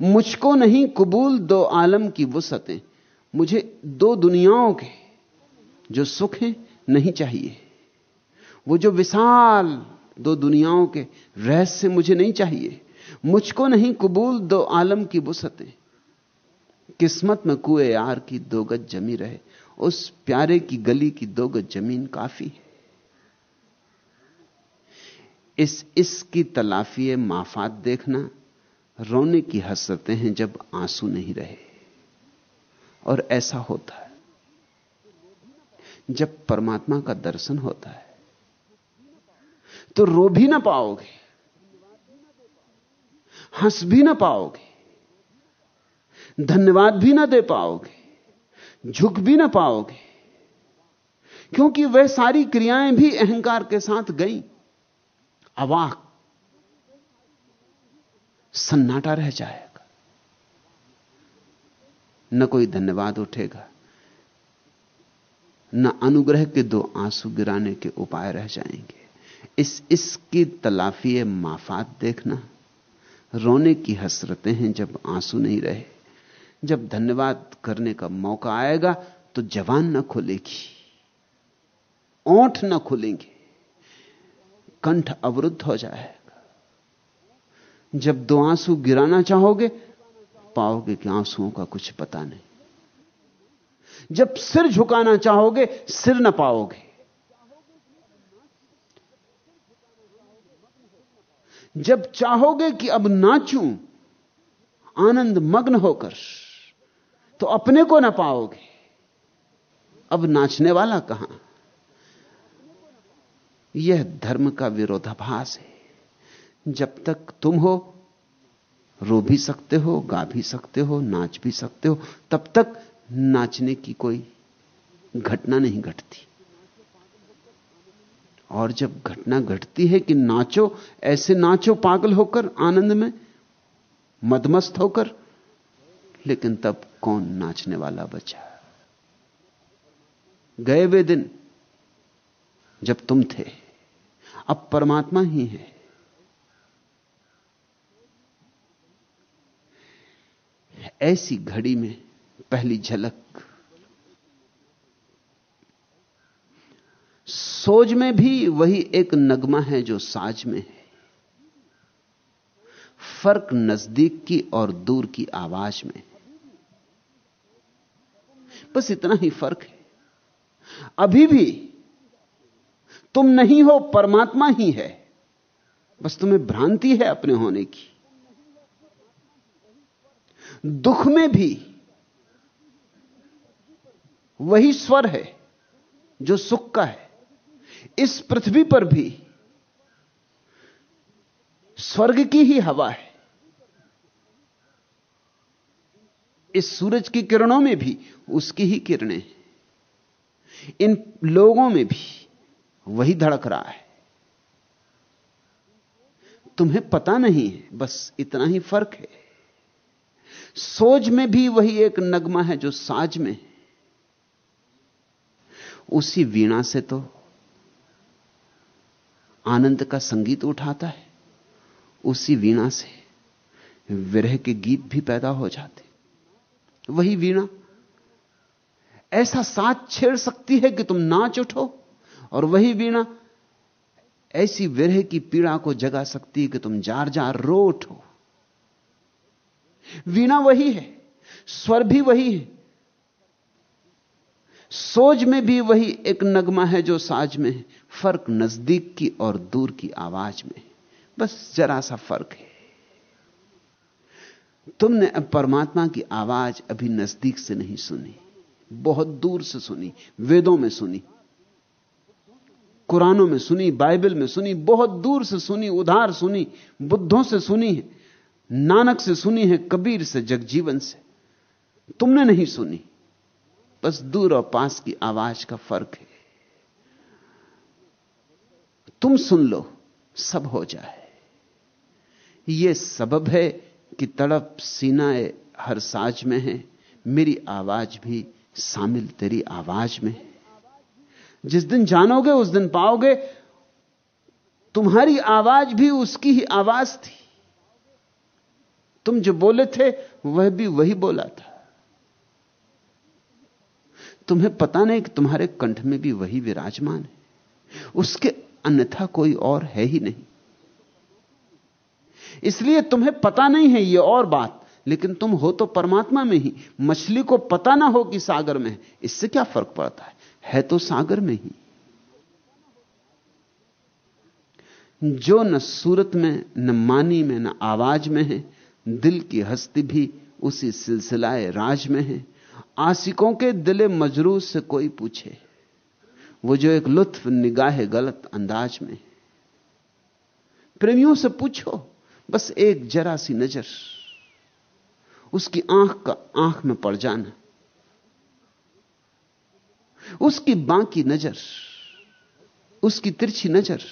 Speaker 2: मुझको नहीं कबूल दो आलम की वसतें। मुझे दो दुनियाओं के जो सुख हैं, नहीं चाहिए। वो जो विशाल दो दुनियाओं के रहस्य मुझे नहीं चाहिए। मुझको नहीं कबूल दो आलम की वसअतें किस्मत में कुए यार की दो गज जमी रहे, उस प्यारे की गली की दो गज ज़मीन काफ़ी है। इस इसकी तलाफी माफात देखना रोने की हसरतें हैं जब आँसू नहीं रहे। और ऐसा होता है। जब परमात्मा का दर्शन होता है तो रो भी ना पाओगे, हंस भी ना पाओगे, धन्यवाद भी ना दे पाओगे, झुक भी ना पाओगे, क्योंकि वह सारी क्रियाएँ भी अहंकार के साथ गई। अवाक। सन्नाटा रह जाएगा। न कोई धन्यवाद उठेगा, न अनुग्रह के दो आँसू गिराने के उपाय रह जाएँगे। इस इसकी तलाफी माफात देखना। रोने की हसरतें हैं जब आँसू नहीं रहे। जब धन्यवाद करने का मौका आएगा तो जवान न खुलेगी, ओठ न खुलेंगे। कंठ अवरुद्ध हो जाएगा। जब दो आँसू गिराना चाहोगे, पाओगे कि आंसुओं का कुछ पता नहीं। जब सिर झुकाना चाहोगे, सिर न पाओगे। जब चाहोगे कि अब नाचूं, आनंद मग्न होकर तो अपने को ना पाओगे। अब नाचने वाला कहाँ? यह धर्म का विरोधाभास है। जब तक तुम हो, रो भी सकते हो, गा भी सकते हो, नाच भी सकते हो, तब तक नाचने की कोई घटना नहीं घटती। और जब घटना घटती है कि नाचो, ऐसे नाचो पागल होकर, आनंद में, मदमस्त होकर, लेकिन तब कौन नाचने वाला बचा? गए वे दिन जब तुम थे, अब परमात्मा ही है। ऐसी घड़ी में पहली झलक। सोज में भी वही एक नगमा है जो साज में है। फ़र्क नज़दीक की और दूर की आवाज़ में बस इतना ही फ़र्क है। अभी भी तुम नहीं हो, परमात्मा ही है। बस तुम्हें भ्रांति है अपने होने की। दुख में भी वही स्वर है जो सुख का है। इस पृथ्वी पर भी स्वर्ग की ही हवा है। इस सूरज की किरणों में भी उसकी ही किरणें इन लोगों में भी वही धड़क रहा है। तुम्हें पता नहीं है, बस इतना ही फ़र्क है। सोच में भी वही एक नगमा है जो साज में है। उसी वीणा से तो आनंद का संगीत उठाता है। उसी वीणा से विरह के गीत भी पैदा हो जाते वही वीणा। ऐसा साथ छेड़ सकती है कि तुम नाच उठो और वही वीणा। ऐसी विरह की पीड़ा को जगा सकती है कि तुम जार जार रो उठो। वीणा वही है, स्वर भी वही है सोज में भी वही एक नगमा है जो साज में है, फ़र्क नज़दीक की और दूर की आवाज़ में है। बस जरा सा फ़र्क है। तुमने अब परमात्मा की आवाज़ अभी नज़दीक से नहीं सुनी, बहुत दूर से सुनी, वेदों में सुनी, कुरानों में सुनी, बाइबल में सुनी, बहुत दूर से सुनी, उधार सुनी, बुद्धों से सुनी है। नानक से सुनी है, कबीर से, जगजीवन से। तुमने नहीं सुनी। बस दूर और पास की आवाज़ का फ़र्क है। तुम सुन लो, सब हो जाए। यह सबब है कि तड़प सीनाए हर साज में है। मेरी आवाज़ भी शामिल तेरी आवाज़ में है। जिस दिन जानोगे, उस दिन पाओगे। तुम्हारी आवाज़ भी उसकी ही आवाज़ थी। तुम जो बोले थे, वह भी वही बोला था। तुम्हें पता नहीं कि तुम्हारे कंठ में भी वही विराजमान है। उसके अन्यथा कोई और है ही नहीं। इसलिए तुम्हें पता नहीं है यह और बात, लेकिन तुम हो तो परमात्मा में ही। मछली को पता ना हो कि सागर में है। इससे क्या फ़र्क पड़ता है? है तो सागर में ही। जो न सूरत में, न मानी में, न आवाज़ में है दिल की हस्ती भी उसी सिलसिलाए राज में है। आशिकों के दिले मजरूज से कोई पूछे। वो जो एक लुत्फ, निगाह गलत अंदाज में। प्रेमियों से पूछो, बस एक जरा सी नज़र। उसकी आँख का आँख में पड़ जाना। उसकी बांकी नज़र, उसकी तिरछी नज़र।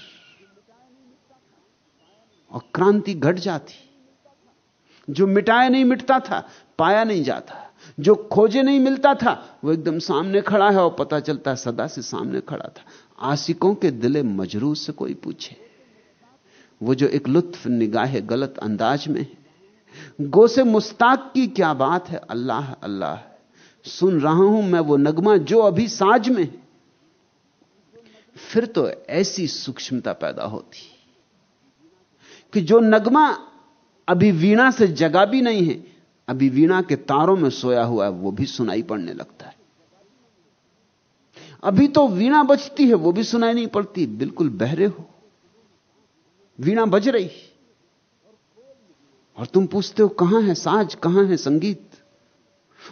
Speaker 2: और क्रांति घट जाती। जो मिटाया नहीं मिटता था, पाया नहीं जाता। जो खोजे नहीं मिलता था, वो एकदम सामने खड़ा है और पता चलता है सदा से सामने खड़ा था। आशिकों के दिले मजरूर से कोई पूछे। वो जो एक लुत्फ निगाह गलत अंदाज में है। गो से मुस्ताक की क्या बात है? अल्लाह अल्लाह। सुन रहा हूँ मैं वो नगमा जो अभी साज में फिर तो ऐसी सूक्ष्मता पैदा होती कि जो नगमा अभी वीणा से जगा भी नहीं है। अभी वीणा के तारों में सोया हुआ है, वो भी सुनाई पड़ने लगता है। अभी तो वीणा बजती है, वो भी सुनाई नहीं पड़ती। बिल्कुल बहरे हो। वीणा बज रही। और तुम पूछते हो, कहाँ है साज, कहाँ है संगीत?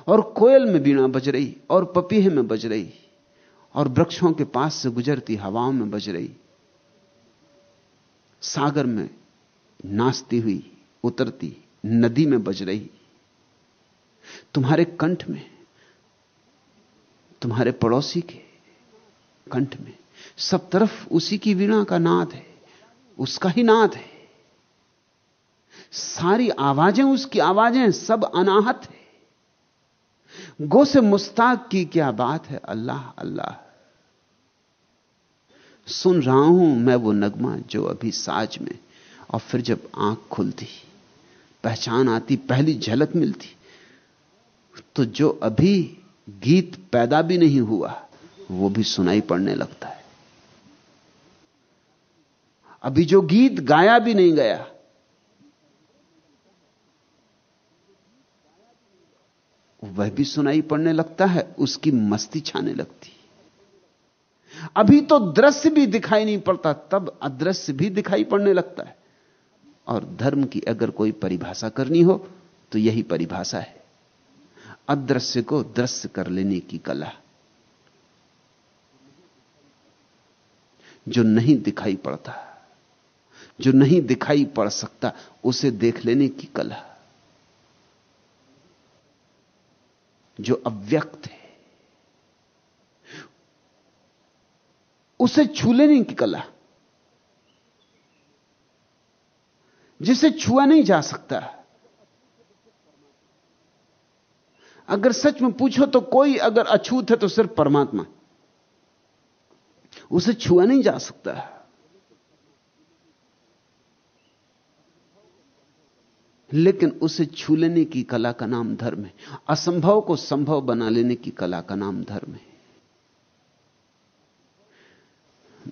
Speaker 2: और कोयल में वीणा बज रही, और पपीहे में बज रही, और वृक्षों के पास से गुजरती हवाओं में बज रही। सागर में नाचती हुई उतरती, नदी में बज रही। तुम्हारे कंठ में, तुम्हारे पड़ोसी के कंठ में, सब तरफ़ उसी की वीणा का नाद है, उसका ही नाद है। सारी आवाज़ें उसकी आवाज़ें, सब अनाहत है। गो से मुस्ताक की क्या बात है, अल्लाह अल्लाह। सुन रहा हूँ मैं वो नगमा जो अभी साज में, और फिर जब आँख खुलती। पहचान आती, पहली झलक मिलती। तो जो अभी गीत पैदा भी नहीं हुआ, वो भी सुनाई पड़ने लगता है। अभी जो गीत गाया भी नहीं गया, वह भी सुनाई पड़ने लगता है, उसकी मस्ती छाने लगती। अभी तो दृश्य भी दिखाई नहीं पड़ता, तब अदृश्य भी दिखाई पड़ने लगता है। और धर्म की अगर कोई परिभाषा करनी हो तो यही परिभाषा है। अदृश्य को दृश्य कर लेने की कला। जो नहीं दिखाई पड़ता, जो नहीं दिखाई पड़ सकता, उसे देख लेने की कला। जो अव्यक्त है, उसे छू लेने की कला। जिसे छुआ नहीं जा सकता। अगर सच में पूछो तो कोई अगर अछूत है तो सिर्फ़ परमात्मा। उसे छुआ नहीं जा सकता। लेकिन उसे छू लेने की कला का नाम धर्म है। असंभव को संभव बना लेने की कला का नाम धर्म है।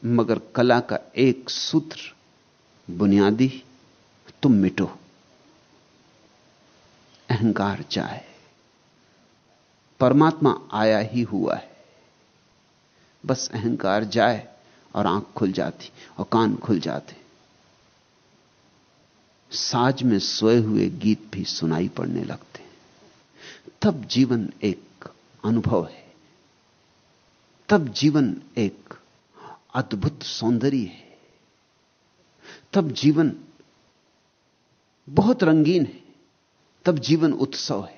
Speaker 2: मगर कला का एक सूत्र बुनियादी तुम मिटो। अहंकार जाए परमात्मा आया ही हुआ है। बस अहंकार जाए और आँख खुल जाती और कान खुल जाते। साज में सोए हुए गीत भी सुनाई पड़ने लगते। तब जीवन एक अनुभव है। तब जीवन एक अद्भुत सौंदर्य है। तब जीवन बहुत रंगीन है, तब जीवन उत्सव है।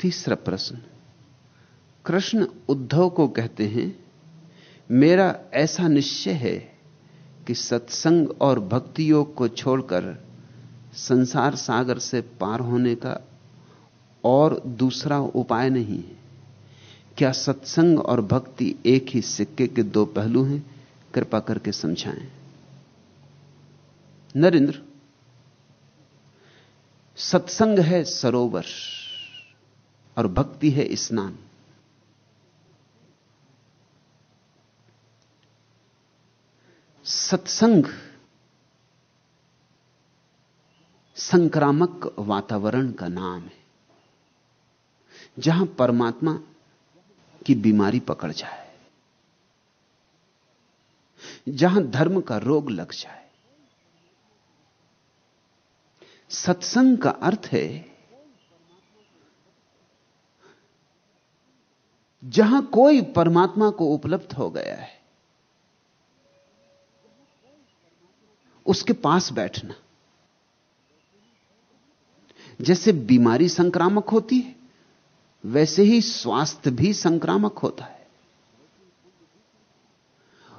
Speaker 2: तीसरा प्रश्न, कृष्ण उद्धव को कहते हैं, मेरा ऐसा निश्चय है कि सत्संग और भक्ति योग को छोड़कर संसार सागर से पार होने का और दूसरा उपाय नहीं है। क्या सत्संग और भक्ति एक ही सिक्के के दो पहलू हैं? कृपा करके समझाएँ। नरेंद्र, सत्संग है सरोवर और भक्ति है स्नान। सत्संग संक्रामक वातावरण का नाम है। जहाँ परमात्मा की बीमारी पकड़ जाए, जहाँ धर्म का रोग लग जाए। सत्संग का अर्थ है, जहाँ कोई परमात्मा को उपलब्ध हो गया है, उसके पास बैठना। जैसे बीमारी संक्रामक होती है वैसे ही स्वास्थ्य भी संक्रामक होता है।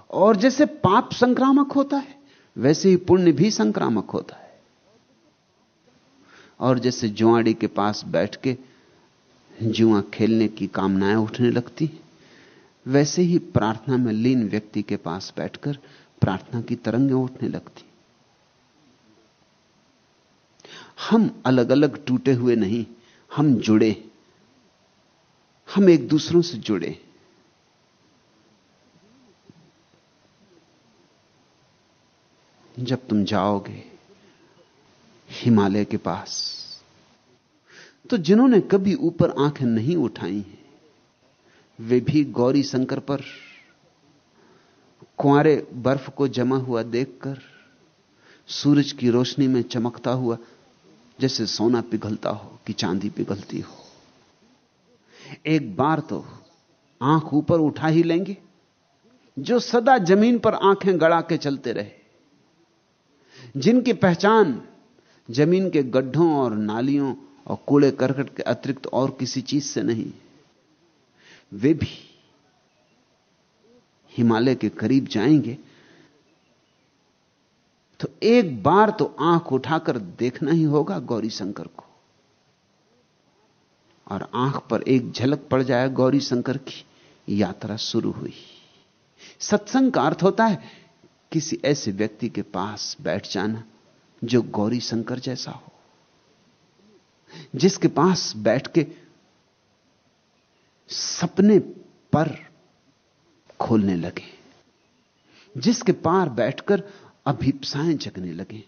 Speaker 2: और जैसे पाप संक्रामक होता है, वैसे ही पुण्य भी संक्रामक होता है। और जैसे जुआड़ी के पास बैठ के जुआ खेलने की कामनाएँ उठने लगती वैसे ही प्रार्थना में लीन व्यक्ति के पास बैठकर प्रार्थना की तरंगें उठने लगती हम अलग अलग टूटे हुए नहीं, हम जुड़े हम एक दूसरों से जुड़े। जब तुम जाओगे हिमालय के पास तो जिन्होंने कभी ऊपर आँखें नहीं उठाई हैं, वे भी गौरी शंकर पर। कुआरे बर्फ़ को जमा हुआ देखकर, सूरज की रोशनी में चमकता हुआ, जैसे सोना पिघलता हो कि चांदी पिघलती हो। एक बार तो आँख ऊपर उठा ही लेंगे, जो सदा ज़मीन पर आँखें गड़ा के चलते रहे। जिनकी पहचान ज़मीन के गड्ढों और नालियों और कूड़े करकट के अतिरिक्त और किसी चीज़ से नहीं, वे भी हिमालय के करीब जाएँगे। तो एक बार तो आँख उठाकर देखना ही होगा गौरी शंकर को। और आँख पर एक झलक पड़ जाए गौरी शंकर की, यात्रा शुरू हुई। सत्संग का अर्थ होता है किसी ऐसे व्यक्ति के पास बैठ जाना जो गौरी शंकर जैसा हो, जिसके पास बैठ के सपने पर खोलने लगे, जिसके पार बैठकर अभिप्साएँ जगने लगे,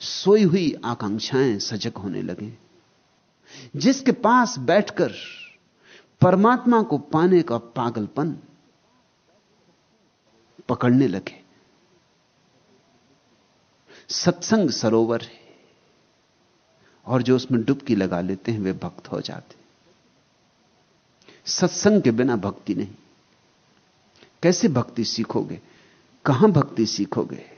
Speaker 2: सोई हुई आकांक्षाएँ सजग होने लगे। जिसके पास बैठकर परमात्मा को पाने का पागलपन पकड़ने लगे। सत्संग सरोवर है और जो उसमें डुबकी लगा लेते हैं, वे भक्त हो जाते सत्संग के बिना भक्ति नहीं। कैसे भक्ति सीखोगे? कहाँ भक्ति सीखोगे?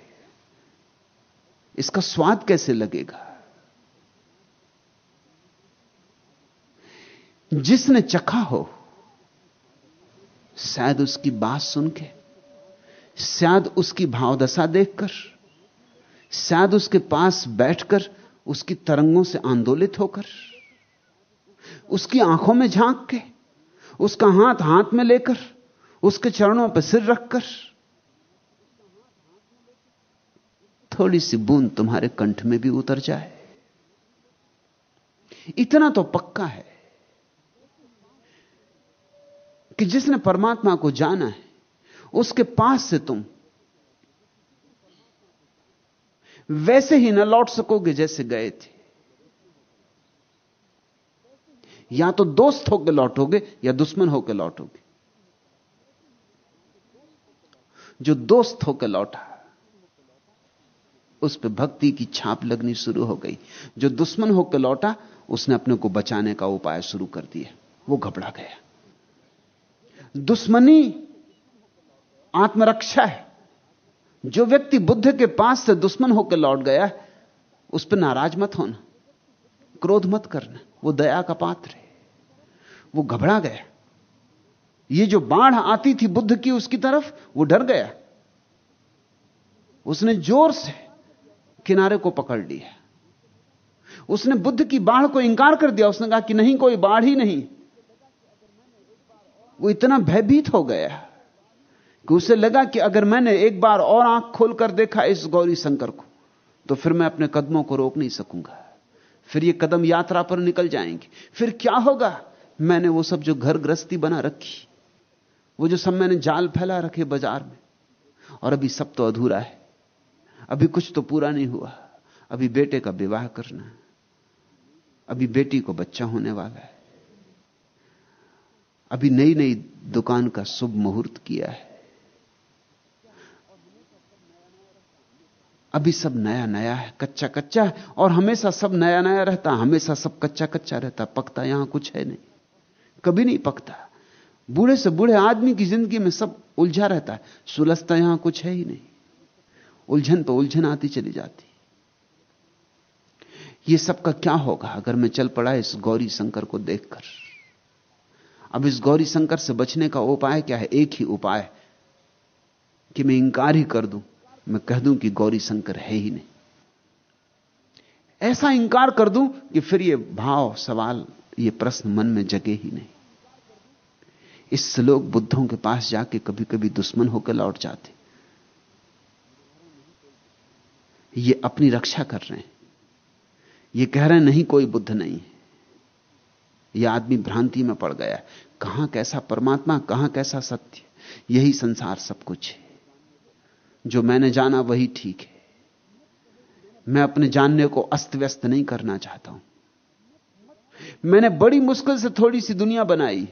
Speaker 2: इसका स्वाद कैसे लगेगा? जिसने चखा हो, शायद उसकी बात सुन के, शायद उसकी भावदशा देखकर, शायद उसके पास बैठकर उसकी तरंगों से आंदोलित होकर, उसकी आँखों में झाँक के, उसका हाथ हाथ में लेकर, उसके चरणों पर सिर रखकर, थोड़ी सी बूंद तुम्हारे कंठ में भी उतर जाए। इतना तो पक्का है कि जिसने परमात्मा को जाना है, उसके पास से तुम वैसे ही न लौट सकोगे जैसे गए थे। या तो दोस्त होकर लौटोगे या दुश्मन होकर लौटोगे। जो दोस्त होकर लौटा, उस पर भक्ति की छाप लगनी शुरू हो गई। जो दुश्मन होकर लौटा, उसने अपने को बचाने का उपाय शुरू कर दिया। वो घबरा गया। दुश्मनी आत्मरक्षा है। जो व्यक्ति बुद्ध के पास से दुश्मन होकर लौट गया उस पर नाराज़ मत होना, क्रोध मत करना, वो दया का पात्र है। वो घबरा गया। ये जो बाढ़ आती थी बुद्ध की उसकी तरफ़, वो डर गया। उसने ज़ोर से किनारे को पकड़ लिया। उसने बुद्ध की बाढ़ को इंकार कर दिया। उसने कहा कि नहीं, कोई बाढ़ ही नहीं। वो इतना भयभीत हो गया कि उसे लगा कि अगर मैंने एक बार और आँख खोलकर देखा इस गौरी शंकर को तो फिर मैं अपने कदमों को रोक नहीं सकूँगा। फिर ये कदम यात्रा पर निकल जाएँगे। फिर क्या होगा? मैंने वो सब जो घर गृहस्थी बना रखी, वो जो सब मैंने जाल फैला रखे बाज़ार में, और अभी सब तो अधूरा है। अभी कुछ तो पूरा नहीं हुआ। अभी बेटे का विवाह करना अभी बेटी को बच्चा होने वाला है। अभी नई नई दुकान का शुभ मुहूर्त किया है। अभी सब नया नया है कच्चा कच्चा है, और हमेशा सब नया नया रहता, हमेशा सब कच्चा कच्चा रहता, पकता यहाँ कुछ है नहीं। कभी नहीं पकता। बूढ़े से बूढ़े आदमी की ज़िंदगी में सब उलझा रहता है, सुलझता यहाँ कुछ है ही नहीं। उलझन पर उलझन आती चली जाती। ये सब का क्या होगा अगर मैं चल पड़ा इस गौरी शंकर को देखकर? अब इस गौरी शंकर से बचने का उपाय क्या है? एक ही उपाय कि मैं इंकार ही कर दूँ, मैं कह दूँ कि गौरी शंकर है ही नहीं। ऐसा इंकार कर दूँ कि फिर ये भाव, सवाल, ये प्रश्न मन में जगे ही नहीं। इससे लोग बुद्धों के पास जाके कभी कभी दुश्मन होकर लौट जाते। ये अपनी रक्षा कर रहे हैं। ये कह रहे हैं, नहीं, कोई बुद्ध नहीं है। यह आदमी भ्रांति में पड़ गया कहाँ कैसा परमात्मा, कहाँ कैसा सत्य? यही संसार सब कुछ है। जो मैंने जाना वही ठीक है। मैं अपने जानने को अस्त व्यस्त नहीं करना चाहता हूँ। मैंने बड़ी मुश्किल से थोड़ी सी दुनिया बनाई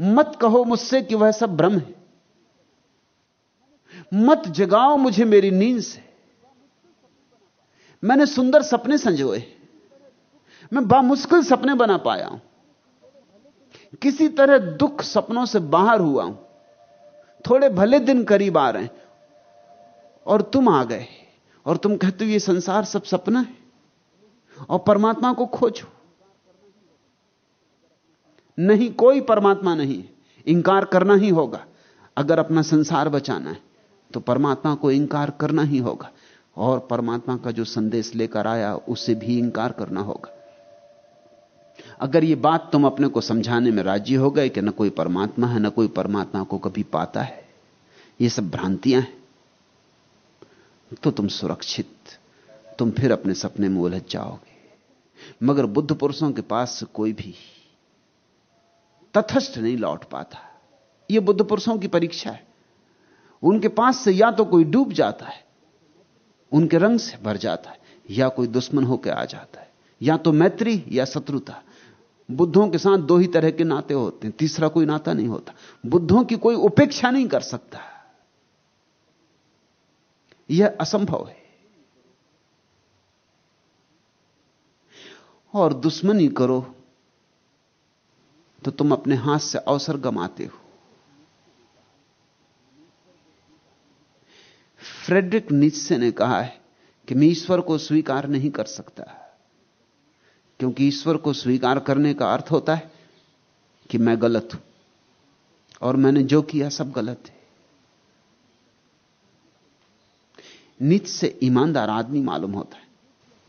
Speaker 2: मत कहो मुझसे कि वह सब भ्रम है। मत जगाओ मुझे मेरी नींद से। मैंने सुंदर सपने संजोए मैं बामुश्किल सपने बना पाया हूँ। किसी तरह दुख सपनों से बाहर हुआ हूँ। थोड़े भले दिन करीब आ रहे हैं, और तुम आ गए, और तुम कहते हो, ये संसार सब सपना है, और परमात्मा को खोजो। नहीं, कोई परमात्मा नहीं इंकार करना ही होगा। अगर अपना संसार बचाना है तो परमात्मा को इंकार करना ही होगा, और परमात्मा का जो संदेश लेकर आया, उसे भी इंकार करना होगा। अगर ये बात तुम अपने को समझाने में राज़ी हो गए कि न कोई परमात्मा है, न कोई परमात्मा को कभी पाता है, ये सब भ्रांतियाँ हैं। तो तुम सुरक्षित, तुम फिर अपने सपने में उलझ जाओगे। मगर बुद्ध पुरुषों के पास कोई भी तथस्थ नहीं लौट पाता। यह बुद्ध पुरुषों की परीक्षा है। उनके पास से या तो कोई डूब जाता है, उनके रंग से भर जाता है, या कोई दुश्मन होकर आ जाता है, या तो मैत्री या शत्रुता। बुद्धों के साथ दो ही तरह के नाते होते हैं, तीसरा कोई नाता नहीं होता। बुद्धों की कोई उपेक्षा नहीं कर सकता। यह असंभव है। और दुश्मनी करो तो तुम अपने हाथ से अवसर गमाते हो। फ्रेडरिक नित्से ने कहा है कि मैं ईश्वर को स्वीकार नहीं कर सकता। क्योंकि ईश्वर को स्वीकार करने का अर्थ होता है कि मैं गलत हूँ और मैंने जो किया सब गलत है। नित से ईमानदार आदमी मालूम होता है।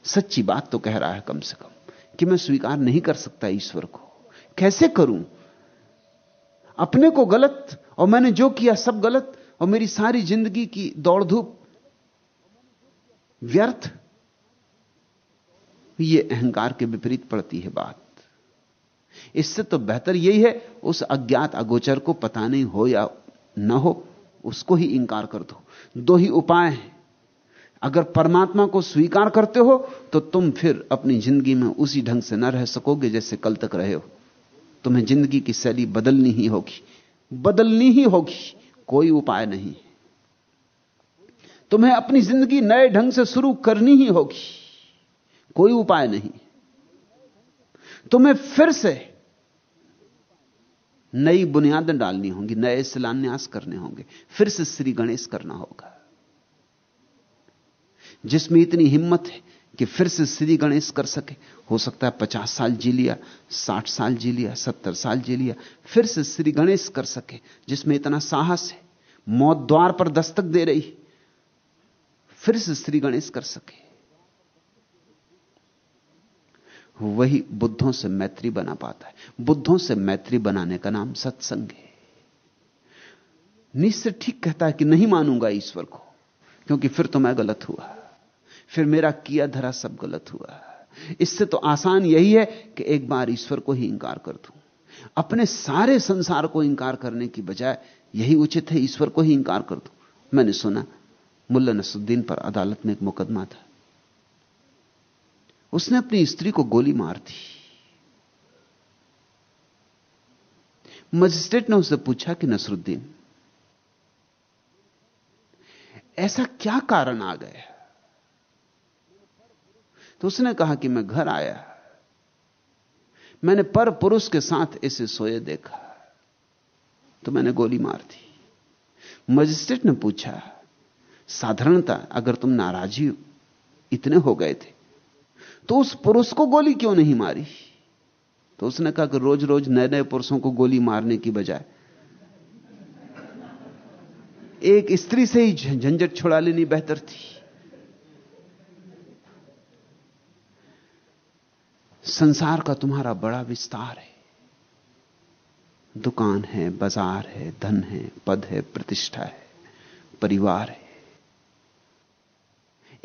Speaker 2: सच्ची बात तो कह रहा है कम से कम कि मैं स्वीकार नहीं कर सकता ईश्वर को। कैसे करूँ? अपने को गलत और मैंने जो किया सब गलत और मेरी सारी ज़िंदगी की दौड़ धूप व्यर्थ ये अहंकार के विपरीत पड़ती है बात। इससे तो बेहतर यही है, उस अज्ञात अगोचर को पता नहीं हो या न हो, उसको ही इंकार कर दो। दो ही उपाय हैं। अगर परमात्मा को स्वीकार करते हो तो तुम फिर अपनी ज़िंदगी में उसी ढंग से न रह सकोगे जैसे कल तक रहे हो। तुम्हें ज़िंदगी की शैली बदलनी ही होगी। बदलनी ही होगी। कोई उपाय नहीं। तुम्हें अपनी ज़िंदगी नए ढंग से शुरू करनी ही होगी। कोई उपाय नहीं। तुम्हें फिर से नई बुनियादें डालनी होंगी, नए शिलान्यास करने होंगे। फिर से श्री गणेश करना होगा। जिसमें इतनी हिम्मत है कि फिर से श्री गणेश कर सके। हो सकता है पचास साल जी लिया, साठ साल जी लिया, सत्तर साल जी लिया, फिर से श्री गणेश कर सके, जिसमें इतना साहस है। मौत द्वार पर दस्तक दे रही। फिर से श्री गणेश कर सके। वही बुद्धों से मैत्री बना पाता है। बुद्धों से मैत्री बनाने का नाम सत्संग है। निश्चय ठीक कहता है कि नहीं मानूँगा ईश्वर को, क्योंकि फिर तो मैं गलत हुआ। फिर मेरा किया धरा सब गलत हुआ। इससे तो आसान यही है कि एक बार ईश्वर को ही इंकार कर दूँ। अपने सारे संसार को इंकार करने की बजाय यही उचित है ईश्वर को ही इंकार कर दूँ। मैंने सुना, मुल्ला नसुद्दीन पर अदालत में एक मुकदमा था। उसने अपनी स्त्री को गोली मार दी। मजिस्ट्रेट ने उससे पूछा कि नसरुद्दीन, ऐसा क्या कारण आ गया? तो उसने कहा कि मैं घर आया, मैंने पर पुरुष के साथ इसे सोए देखा तो मैंने गोली मार दी। मजिस्ट्रेट ने पूछा, साधारणता, अगर तुम नाराजी इतने हो गए थे तो उस पुरुष को गोली क्यों नहीं मारी? तो उसने कहा कि रोज रोज नए नए पुरुषों को गोली मारने की बजाय। एक स्त्री से ही झंझट छुड़ा लेनी बेहतर थी। संसार का तुम्हारा बड़ा विस्तार है। दुकान है, बाज़ार है, धन है, पद है, प्रतिष्ठा है, परिवार है।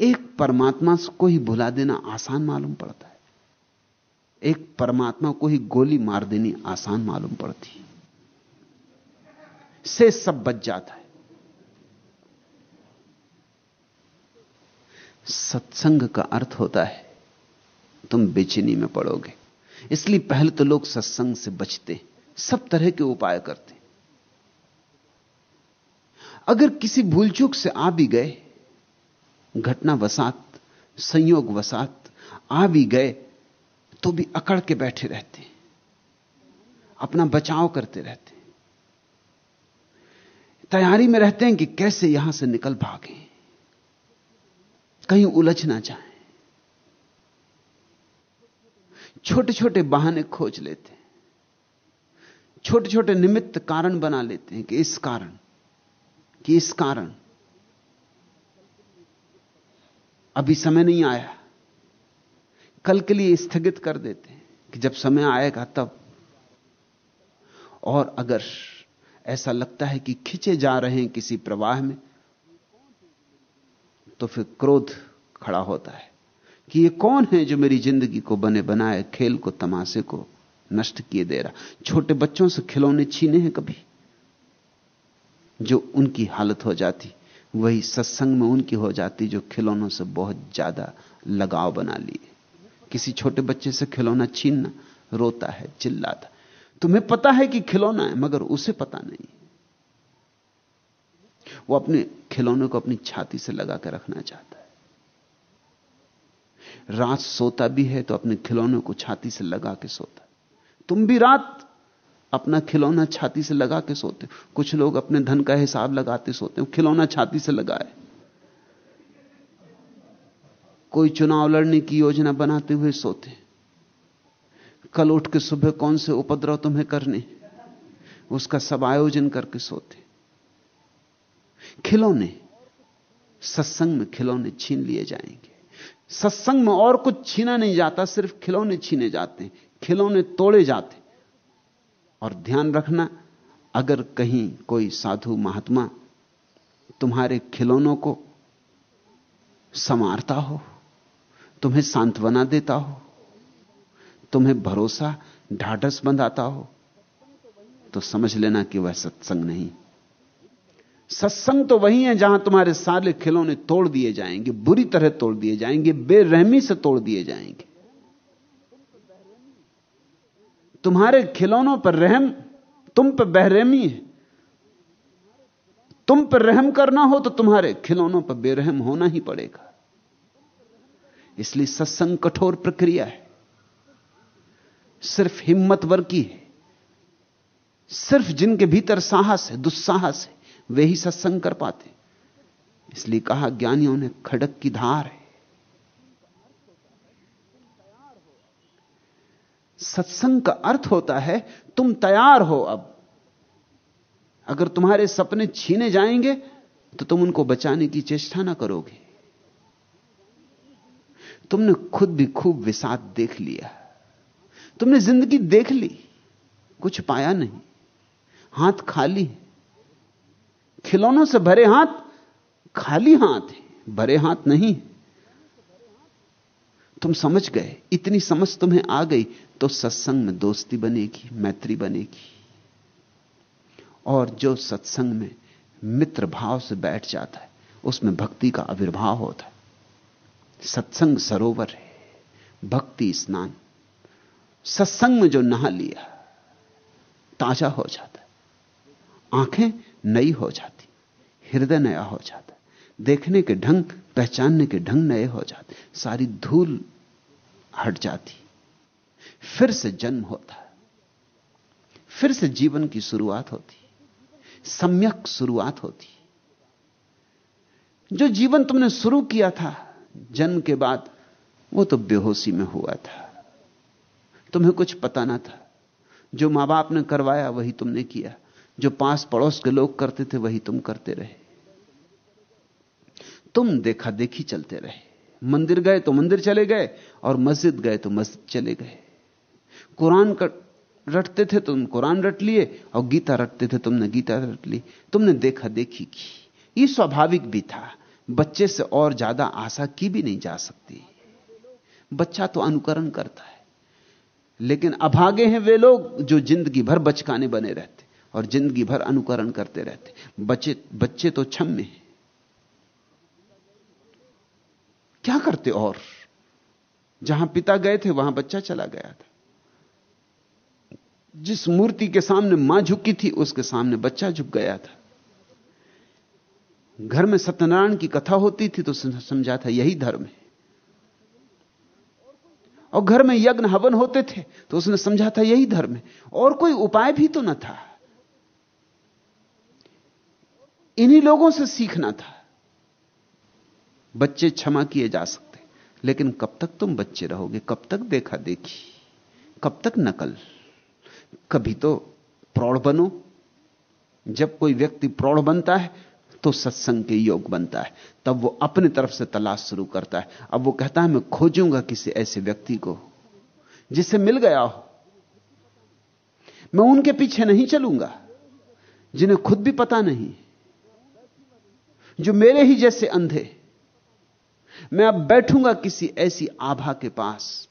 Speaker 2: एक परमात्मा को ही भुला देना आसान मालूम पड़ता है। एक परमात्मा को ही गोली मार देनी आसान मालूम पड़ती है। से सब बच जाता है। सत्संग का अर्थ होता है, तुम बेचैनी में पड़ोगे। इसलिए पहले तो लोग सत्संग से बचते, सब तरह के उपाय करते। अगर किसी भूलचूक से आ भी गए घटना वसात, संयोग वसात आ भी गए तो भी अकड़ के बैठे रहते अपना बचाव करते रहते तैयारी में रहते हैं कि कैसे यहाँ से निकल भागे। कहीं उलझ ना जाए। छोटे छोटे बहाने खोज लेते हैं। छोटे छोटे निमित्त कारण बना लेते हैं कि इस कारण, कि इस कारण अभी समय नहीं आया। कल के लिए स्थगित कर देते हैं कि जब समय आएगा तब। और अगर ऐसा लगता है कि खिंचे जा रहे हैं किसी प्रवाह में तो फिर क्रोध खड़ा होता है कि ये कौन है जो मेरी ज़िंदगी को बने बनाए, खेल को, तमाशे को नष्ट किए दे रहा। छोटे बच्चों से खिलौने छीने हैं कभी, जो उनकी हालत हो जाती। वही सत्संग में उनकी हो जाती जो खिलौनों से बहुत ज़्यादा लगाव बना लिए। किसी छोटे बच्चे से खिलौना छीनना, रोता है, चिल्लाता तुम्हें पता है कि खिलौना है, मगर उसे पता नहीं। वो अपने खिलौने को अपनी छाती से लगा कर रखना चाहता है। रात सोता भी है तो अपने खिलौने को छाती से लगा के सोता तुम भी रात अपना खिलौना छाती से लगा के सोते कुछ लोग अपने धन का हिसाब लगाते सोते हैं। खिलौना छाती से लगाए। कोई चुनाव लड़ने की योजना बनाते हुए सोते कल उठ के सुबह कौन से उपद्रव तुम्हें करने उसका सब आयोजन करके सोते खिलौने। सत्संग में खिलौने छीन लिए जाएँगे। सत्संग में और कुछ छीना नहीं जाता, सिर्फ़ खिलौने छीने जाते खिलौने तोड़े जाते और ध्यान रखना, अगर कहीं कोई साधु महात्मा तुम्हारे खिलौनों को समारता हो, तुम्हें सांत्वना देता हो, तुम्हें भरोसा, ढाढ़स बंधाता हो तो समझ लेना कि वह सत्संग नहीं। सत्संग तो वही है जहाँ तुम्हारे सारे खिलौने तोड़ दिए जाएँगे, बुरी तरह तोड़ दिए जाएँगे, बेरहमी से तोड़ दिए जाएँगे। तुम्हारे खिलौनों पर रहम तुम पर बहरहमी है। तुम पर रहम करना हो तो तुम्हारे खिलौनों पर बेरहम होना ही पड़ेगा। इसलिए सत्संग कठोर प्रक्रिया है। सिर्फ़ हिम्मतवर की है। सिर्फ़ जिनके भीतर साहस है, दुस्साहस है, वे ही सत्संग कर पाते। इसलिए कहा ज्ञानियों ने, खड़क की धार है। सत्संग का अर्थ होता है, तुम तैयार हो अब। अगर तुम्हारे सपने छीने जाएँगे तो तुम उनको बचाने की चेष्टा ना करोगे। तुमने खुद भी खूब विषाद देख लिया। तुमने ज़िंदगी देख ली, कुछ पाया नहीं। हाथ खाली खिलौनों से भरे हाथ खाली हाथ है, भरे हाथ नहीं तुम समझ गए, इतनी समझ तुम्हें आ गई तो सत्संग में दोस्ती बनेगी, मैत्री बनेगी। और जो सत्संग में मित्र भाव से बैठ जाता है, उसमें भक्ति का आविर्भाव होता है। सत्संग सरोवर है, भक्ति स्नान। सत्संग में जो नहा लिया, ताज़ा हो जाता है। आँखें नई हो जाती, हृदय नया हो जाता है। देखने के ढंग, पहचानने के ढंग नए हो जाते सारी धूल हट जाती। फिर से जन्म होता। है फिर से जीवन की शुरुआत होती। सम्यक शुरुआत होती। जो जीवन तुमने शुरू किया था, जन्म के बाद, वो तो बेहोशी में हुआ था। तुम्हें कुछ पता ना था। जो माँ बाप ने करवाया, वही तुमने किया। जो पास पड़ोस के लोग करते थे, वही तुम करते रहे। तुम देखा देखी चलते रहे। मंदिर गए तो मंदिर चले गए और मस्जिद गए तो मस्जिद चले गए। कुरान का रटते थे तुम कुरान रट लिए और गीता रटते थे तुमने गीता रट ली। तुमने देखा देखी की। ये स्वाभाविक भी था। बच्चे से और ज़्यादा आशा की भी नहीं जा सकती। बच्चा तो अनुकरण करता है। लेकिन अभागे हैं वे लोग जो ज़िंदगी भर बचकाने बने रहते और ज़िंदगी भर अनुकरण करते रहते। बच्चे बच्चे तो छम्मे हैं। क्या करते और? जहाँ पिता गए थे, वहाँ बच्चा चला गया था। जिस मूर्ति के सामने माँ झुकी थी, उसके सामने बच्चा झुक गया था। घर में सत्यनारायण की कथा होती थी तो समझा था, यही धर्म है। और घर में यज्ञ हवन होते थे तो उसने समझा था, यही धर्म है। और कोई उपाय भी तो न था। इन्हीं लोगों से सीखना था। बच्चे क्षमा किए जा सकते लेकिन कब तक तुम बच्चे रहोगे? कब तक देखा देखी? कब तक नकल? कभी तो प्रौढ़ बनो। जब कोई व्यक्ति प्रौढ़ बनता है तो सत्संग के योग बनता है। तब वो अपने तरफ़ से तलाश शुरू करता है। अब वो कहता है, मैं खोजूँगा किसी ऐसे व्यक्ति को, जिससे मिल गया हो। मैं उनके पीछे नहीं चलूँगा, जिन्हें खुद भी पता नहीं। जो मेरे ही जैसे अंधे मैं अब बैठूँगा किसी ऐसी आभा के पास,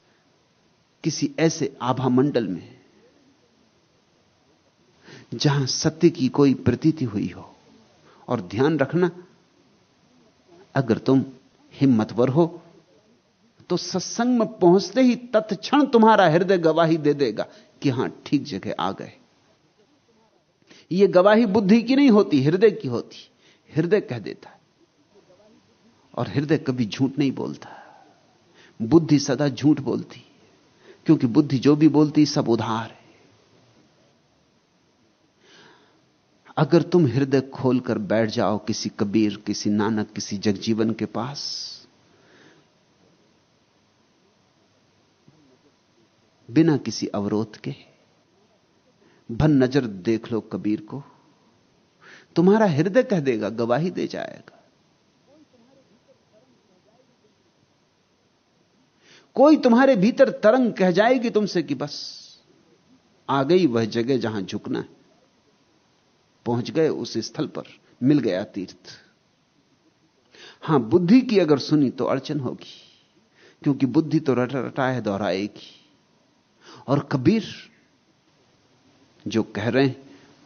Speaker 2: किसी ऐसे आभा मंडल में, जहाँ सत्य की कोई प्रतीति हुई हो। और ध्यान रखना, अगर तुम हिम्मतवर हो तो सत्संग में पहुँचते ही तत्क्षण तुम्हारा हृदय गवाही दे देगा कि हाँ, ठीक जगह आ गए। यह गवाही बुद्धि की नहीं होती, हृदय की होती, हृदय कह देता है। और हृदय कभी झूठ नहीं बोलता। बुद्धि सदा झूठ बोलती। क्योंकि बुद्धि जो भी बोलती, सब उधार है। अगर तुम हृदय खोलकर बैठ जाओ किसी कबीर, किसी नानक, किसी जगजीवन के पास, बिना किसी अवरोध के, भन नज़र देख लो कबीर को, तुम्हारा हृदय कह देगा, गवाही दे जाएगा। कोई तुम्हारे भीतर तरंग कह जाएगी तुमसे कि बस, आ गई वह जगह जहाँ झुकना है। पहुँच गए उस स्थल पर, मिल गया तीर्थ। हाँ, बुद्धि की अगर सुनी तो अड़चन होगी, क्योंकि बुद्धि तो रटा रटा है दोहराएगी और कबीर जो कह रहे हैं,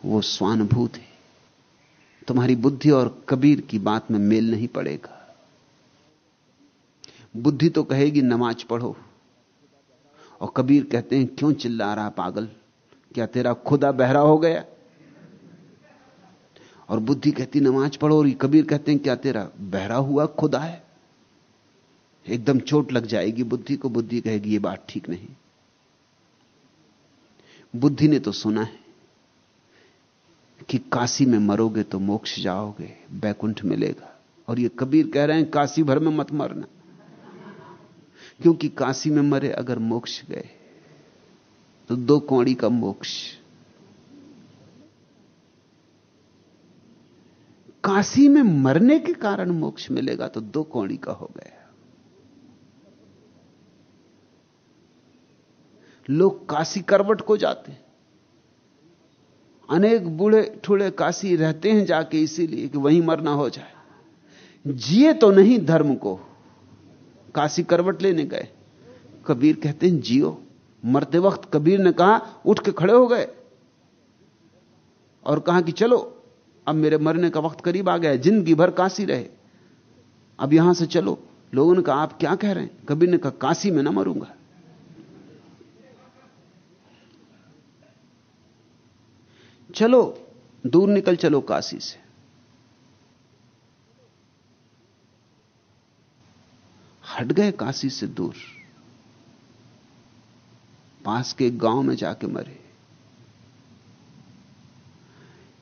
Speaker 2: वो स्वानुभूत है। तुम्हारी बुद्धि और कबीर की बात में मेल नहीं पड़ेगा। बुद्धि तो कहेगी, नमाज़ पढ़ो। और कबीर कहते हैं, क्यों चिल्ला रहा पागल? क्या तेरा खुदा बहरा हो गया? और बुद्धि कहती, नमाज़ पढ़ो। और कबीर कहते हैं, क्या तेरा बहरा हुआ खुदा है? एकदम चोट लग जाएगी बुद्धि को। बुद्धि कहेगी, ये बात ठीक नहीं। बुद्धि ने तो सुना है कि काशी में मरोगे तो मोक्ष जाओगे, बैकुंठ मिलेगा। और ये कबीर कह रहे हैं, काशी भर में मत मरना। क्योंकि काशी में मरे अगर मोक्ष गए तो दो कौड़ी का मोक्ष। काशी में मरने के कारण मोक्ष मिलेगा तो दो कौड़ी का हो गया। लोग काशी करवट को जाते हैं। अनेक बूढ़े ठूड़े काशी रहते हैं जाके इसीलिए कि वहीं मरना हो जाए। जिए तो नहीं धर्म को। काशी करवट लेने गए। कबीर कहते हैं, जियो। मरते वक्त कबीर ने कहा, उठ के खड़े हो गए। और कहा कि, चलो, अब मेरे मरने का वक्त करीब आ गया ज़िंदगी भर काशी रहे। अब यहाँ से चलो। लोगों ने कहा, आप क्या कह रहे हैं? कबीर ने कहा, काशी में ना मरूँगा। चलो, दूर निकल चलो काशी से। हट गए काशी से दूर। पास के गाँव में जाके मरे।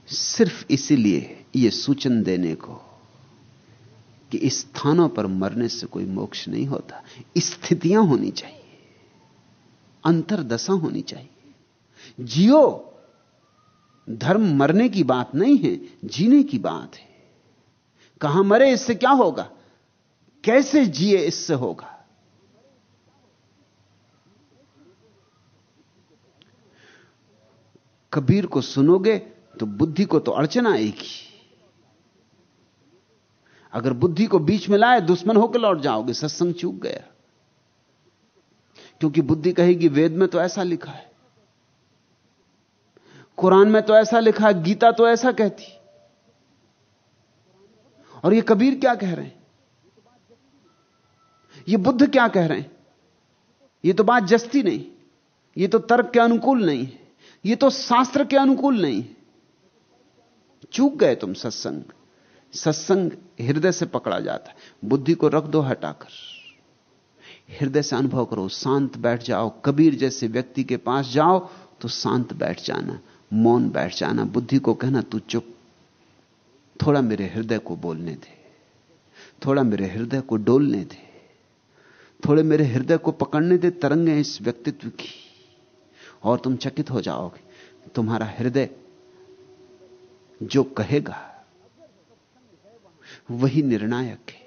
Speaker 2: सिर्फ़ इसीलिए यह सूचन देने को कि स्थानों पर मरने से कोई मोक्ष नहीं होता। स्थितियाँ होनी चाहिए। अंतरदशा होनी चाहिए। जियो, धर्म मरने की बात नहीं है, जीने की बात है। कहाँ मरे इससे क्या होगा? कैसे जिए इससे होगा? कबीर को सुनोगे तो बुद्धि को तो अड़चन आएगी। अगर बुद्धि को बीच में लाए, दुश्मन होकर लौट जाओगे, सत्संग चूक गया। क्योंकि बुद्धि कहेगी, वेद में तो ऐसा लिखा है। कुरान में तो ऐसा लिखा है, गीता तो ऐसा कहती। और ये कबीर क्या कह रहे हैं? ये बुद्ध क्या कह रहे हैं? ये तो बात जस्ती नहीं। ये तो तर्क के अनुकूल नहीं। ये तो शास्त्र के अनुकूल नहीं। चूक गए तुम सत्संग। सत्संग हृदय से पकड़ा जाता है। बुद्धि को रख दो हटाकर। हृदय से अनुभव करो। शांत बैठ जाओ। कबीर जैसे व्यक्ति के पास जाओ तो शांत बैठ जाना। मौन बैठ जाना। बुद्धि को कहना, तू चुप। थोड़ा मेरे हृदय को बोलने दे। थोड़ा मेरे हृदय को डोलने दे। थोड़े मेरे हृदय को पकड़ने दे तरंगे इस व्यक्तित्व की। और तुम चकित हो जाओगे। तुम्हारा हृदय जो कहेगा, वही निर्णायक है।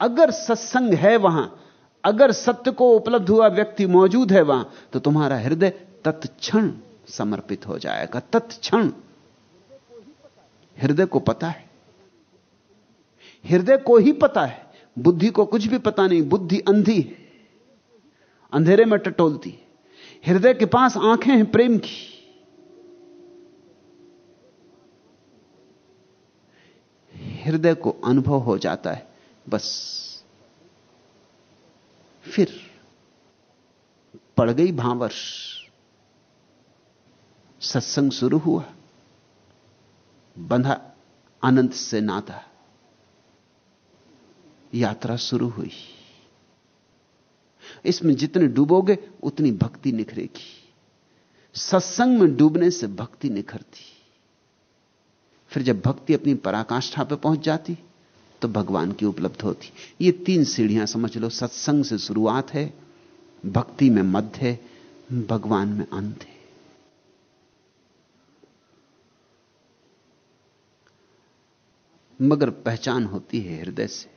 Speaker 2: अगर सत्संग है वहाँ, अगर सत्य को उपलब्ध हुआ व्यक्ति मौजूद है वहाँ तो तुम्हारा हृदय तत्क्षण समर्पित हो जाएगा। तत्क्षण। हृदय को पता है। हृदय को ही पता है। बुद्धि को कुछ भी पता नहीं, बुद्धि अंधी है। अंधेरे में टटोलती। हृदय के पास आँखें हैं प्रेम की। हृदय को अनुभव हो जाता है, बस। फिर पड़ गई भांवर्ष सत्संग शुरू हुआ। बंधा अनंत से नाता। यात्रा शुरू हुई। इसमें जितने डूबोगे, उतनी भक्ति निखरेगी। सत्संग में डूबने से भक्ति निखरती। फिर जब भक्ति अपनी पराकाष्ठा पर पहुँच जाती तो भगवान की उपलब्ध होती। ये तीन सीढ़ियाँ समझ लो, सत्संग से शुरुआत है, भक्ति में मध्य है, भगवान में अंत है। मगर पहचान होती है हृदय से।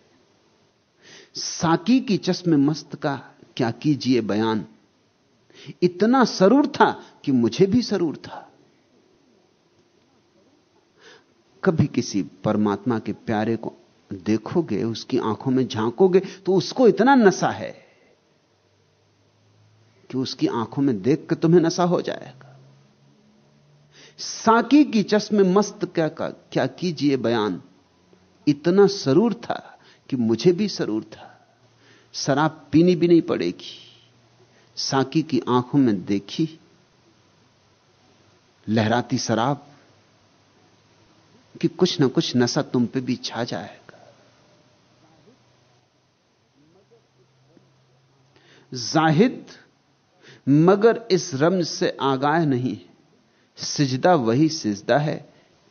Speaker 2: साकी की चश्मे मस्त का क्या कीजिए बयान? इतना सरूर था कि मुझे भी सरूर था। कभी किसी परमात्मा के प्यारे को देखोगे, उसकी आँखों में झांकोगे तो उसको इतना नशा है कि उसकी आँखों में देख कर तुम्हें नशा हो जाएगा। साकी की चश्मे मस्त क्या का क्या कीजिए बयान? इतना सरूर था कि मुझे भी सरूर था। शराब पीनी भी नहीं पड़ेगी। साकी की आँखों में देखी, लहराती शराब कि कुछ ना कुछ नशा तुम पे भी छा जाएगा। जाहिद मगर इस रम से आगाह नहीं सिजदा वही सिजदा है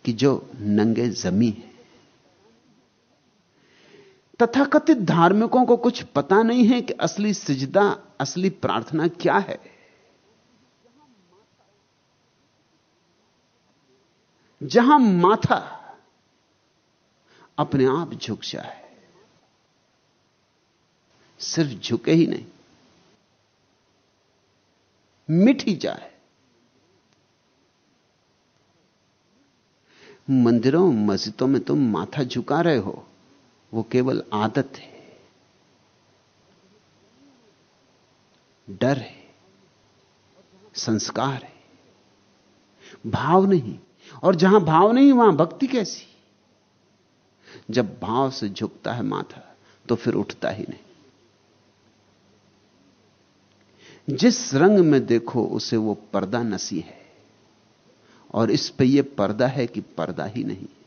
Speaker 2: कि जो नंगे जमी है। तथाकथित धार्मिकों को कुछ पता नहीं है कि असली सिजदा, असली प्रार्थना क्या है। जहाँ माथा अपने आप झुक जाए, सिर्फ़ झुके ही नहीं, मिट ही जाए, मंदिरों, मस्जिदों में तुम माथा झुका रहे हो वो केवल आदत है। डर है। संस्कार है। भाव नहीं। और जहाँ भाव नहीं, वहाँ भक्ति कैसी? जब भाव से झुकता है माथा तो फिर उठता ही नहीं। जिस रंग में देखो, उसे वो पर्दा नसी है। और इस पे ये पर्दा है कि पर्दा ही नहीं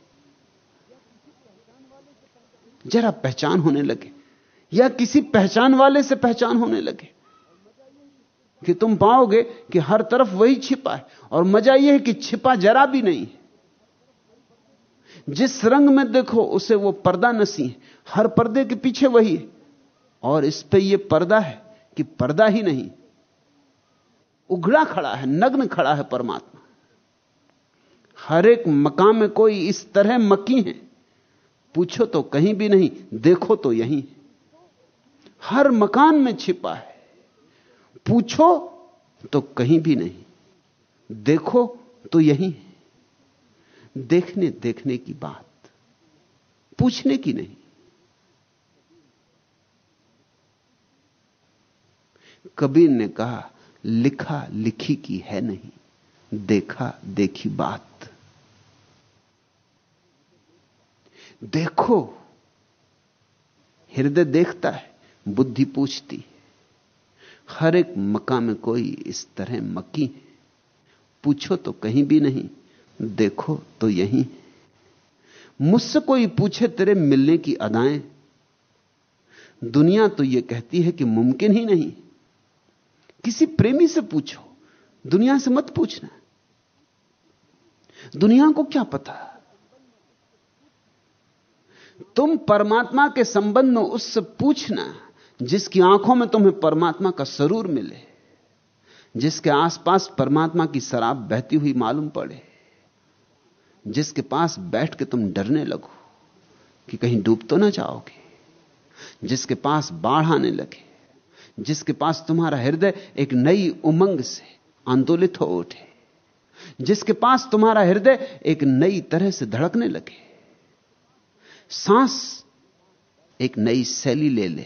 Speaker 2: जरा पहचान होने लगे, या किसी पहचान वाले से पहचान होने लगे कि तुम पाओगे कि हर तरफ़ वही छिपा है। और मज़ा यह है कि छिपा जरा भी नहीं जिस रंग में देखो, उसे वो पर्दा नसी है। हर पर्दे के पीछे वही है। और इस पे ये पर्दा है कि पर्दा ही नहीं। उघड़ा खड़ा है, नग्न खड़ा है परमात्मा। हर एक मकाम में कोई इस तरह मकी है पूछो तो कहीं भी नहीं, देखो तो यहीं हर मकान में छिपा है। पूछो तो कहीं भी नहीं, देखो तो यहीं देखने देखने की बात, पूछने की नहीं। कबीर ने कहा, लिखा, लिखी की है नहीं, देखा, देखी बात। देखो। हृदय देखता है, बुद्धि पूछती हर एक मका में कोई इस तरह मक्की है। पूछो तो कहीं भी नहीं, देखो तो यहीं मुझसे कोई पूछे तेरे मिलने की अदाएँ। दुनिया तो यह कहती है कि मुमकिन ही नहीं। किसी प्रेमी से पूछो, दुनिया से मत पूछना। दुनिया को क्या पता? तुम परमात्मा के संबंध में उससे पूछना जिसकी आँखों में तुम्हें परमात्मा का सरूर मिले, जिसके आसपास परमात्मा की शराब बहती हुई मालूम पड़े, जिसके पास बैठ के तुम डरने लगो कि कहीं डूब तो ना जाओगे, जिसके पास बाढ़ आने लगे, जिसके पास तुम्हारा हृदय एक नई उमंग से आंदोलित हो उठे, जिसके पास तुम्हारा हृदय एक नई तरह से धड़कने लगे। सांस एक नई शैली ले ले,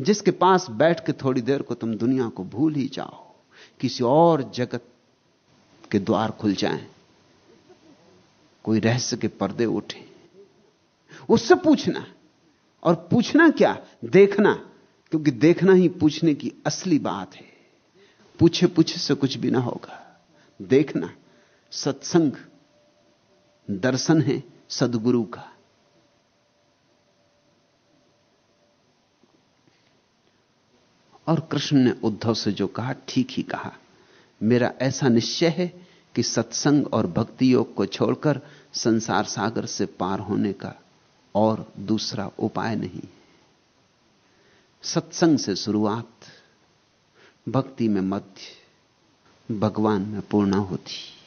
Speaker 2: जिसके पास बैठ के थोड़ी देर को तुम दुनिया को भूल ही जाओ, किसी और जगत के द्वार खुल जाएँ। कोई रहस्य के पर्दे उठे। उससे पूछना, और पूछना क्या? देखना, क्योंकि देखना ही पूछने की असली बात है। पूछे पूछे से कुछ भी ना होगा। देखना, सत्संग, दर्शन है। सदगुरु का। और कृष्ण ने उद्धव से जो कहा, ठीक ही कहा, मेरा ऐसा निश्चय है कि सत्संग और भक्ति योग को छोड़कर संसार सागर से पार होने का और दूसरा उपाय नहीं सत्संग से शुरुआत, भक्ति में मध्य, भगवान में पूर्ण होती।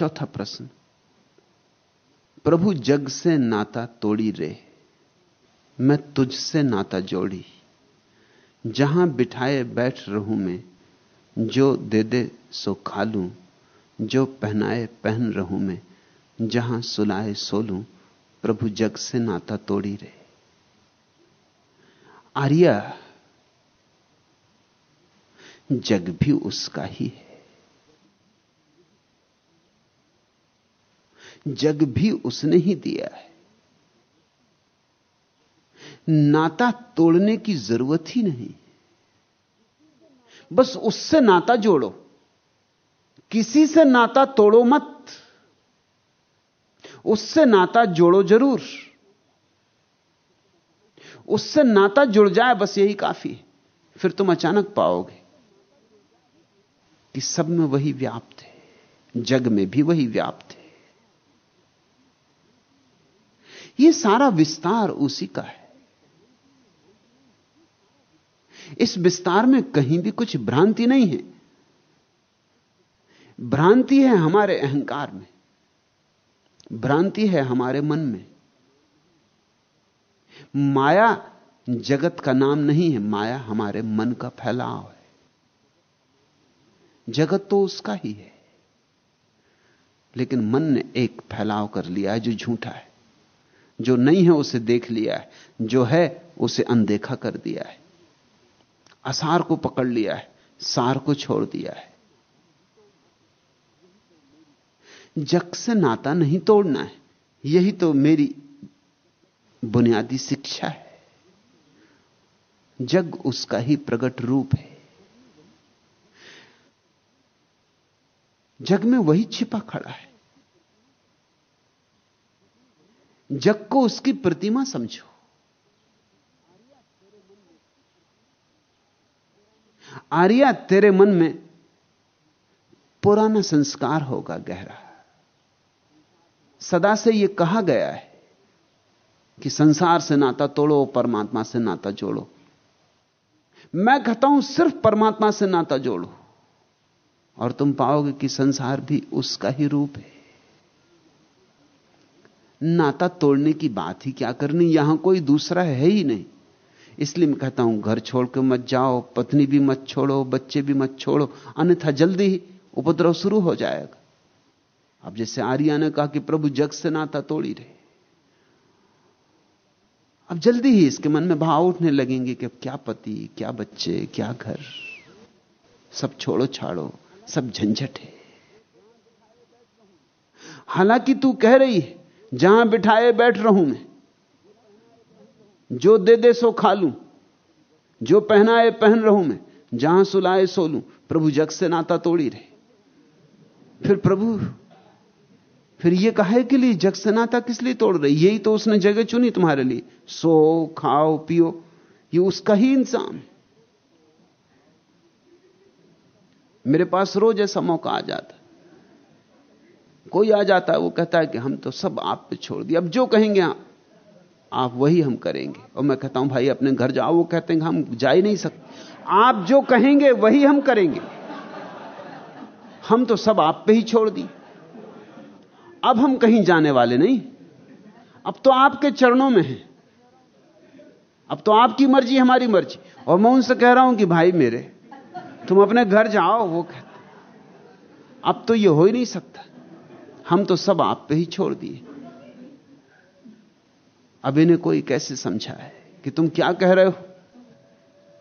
Speaker 2: चौथा प्रश्न। प्रभु जग से नाता तोड़ी रे, मैं तुझसे नाता जोड़ी। जहाँ बिठाए बैठ रहूँ मैं, जो दे दे सो खा लूँ। जो पहनाए पहन रहूँ मैं, जहाँ सुलाए सो लूँ, प्रभु जग से नाता तोड़ी रहे आर्या, जग भी उसका ही है। जग भी उसने ही दिया है। नाता तोड़ने की ज़रूरत ही नहीं। बस उससे नाता जोड़ो। किसी से नाता तोड़ो मत। उससे नाता जोड़ो ज़रूर। उससे नाता जुड़ जाए बस यही काफ़ी है। फिर तुम अचानक पाओगे कि सब में वही व्याप्त है। जग में भी वही व्याप्त है। यह सारा विस्तार उसी का है। इस विस्तार में कहीं भी कुछ भ्रांति नहीं है। भ्रांति है हमारे अहंकार में। भ्रांति है हमारे मन में। माया जगत का नाम नहीं है, माया हमारे मन का फैलाव है। जगत तो उसका ही है। लेकिन मन ने एक फैलाव कर लिया है जो झूठा है। जो नहीं है उसे देख लिया है, जो है उसे अनदेखा कर दिया है। असार को पकड़ लिया है, सार को छोड़ दिया है। जग से नाता नहीं तोड़ना है, यही तो मेरी बुनियादी शिक्षा है। जग उसका ही प्रकट रूप है। जग में वही छिपा खड़ा है। जग को उसकी प्रतिमा समझो। आर्या तेरे मन में पुराना संस्कार होगा गहरा। सदा से यह कहा गया है कि संसार से नाता तोड़ो, परमात्मा से नाता जोड़ो। मैं कहता हूँ, सिर्फ़ परमात्मा से नाता जोड़ो। और तुम पाओगे कि संसार भी उसका ही रूप है। नाता तोड़ने की बात ही क्या करनी? यहाँ कोई दूसरा है ही नहीं। इसलिए मैं कहता हूँ, घर छोड़ के मत जाओ, पत्नी भी मत छोड़ो, बच्चे भी मत छोड़ो, अन्यथा जल्दी ही उपद्रव शुरू हो जाएगा। अब जैसे आर्या ने कहा कि प्रभु जग से नाता तोड़ी रहे। अब जल्दी ही इसके मन में भाव उठने लगेंगे कि अब क्या पति, क्या बच्चे, क्या घर? सब छोड़ो छाड़ो, सब झंझट है। हालाँकि तू कह रही है जहाँ बिठाए बैठ रहूँ मैं। जो दे दे सो खा लूँ। जो पहनाए पहन रहूँ मैं। जहाँ सुलाए सो लूँ। प्रभु जग से नाता तोड़ी रहे। फिर प्रभु, फिर ये कहे के लिए जग से नाता किस लिए तोड़ रही? यही तो उसने जगह चुनी तुम्हारे लिए। सो, खाओ, पियो। ये उसका ही इंसान मेरे पास रोज ऐसा मौका आ जाता कोई आ जाता है, वो कहता है कि हम तो सब आप पे छोड़ दिए। अब जो कहेंगे आप आप वही हम करेंगे। और मैं कहता हूँ, भाई, अपने घर जाओ। वो कहते हैं हम जा ही नहीं सकते। आप जो कहेंगे, वही हम करेंगे। हम तो सब आप पे ही छोड़ दी। अब हम कहीं जाने वाले नहीं। अब तो आपके चरणों में है। अब तो आपकी मर्ज़ी, हमारी मर्ज़ी। और मैं उनसे कह रहा हूँ कि, भाई, मेरे, तुम अपने घर जाओ, वो कहते अब तो ये हो ही नहीं सकता। हम तो सब आप पे ही छोड़ दिए। अब इन्हें कोई कैसे समझा है कि तुम क्या कह रहे हो?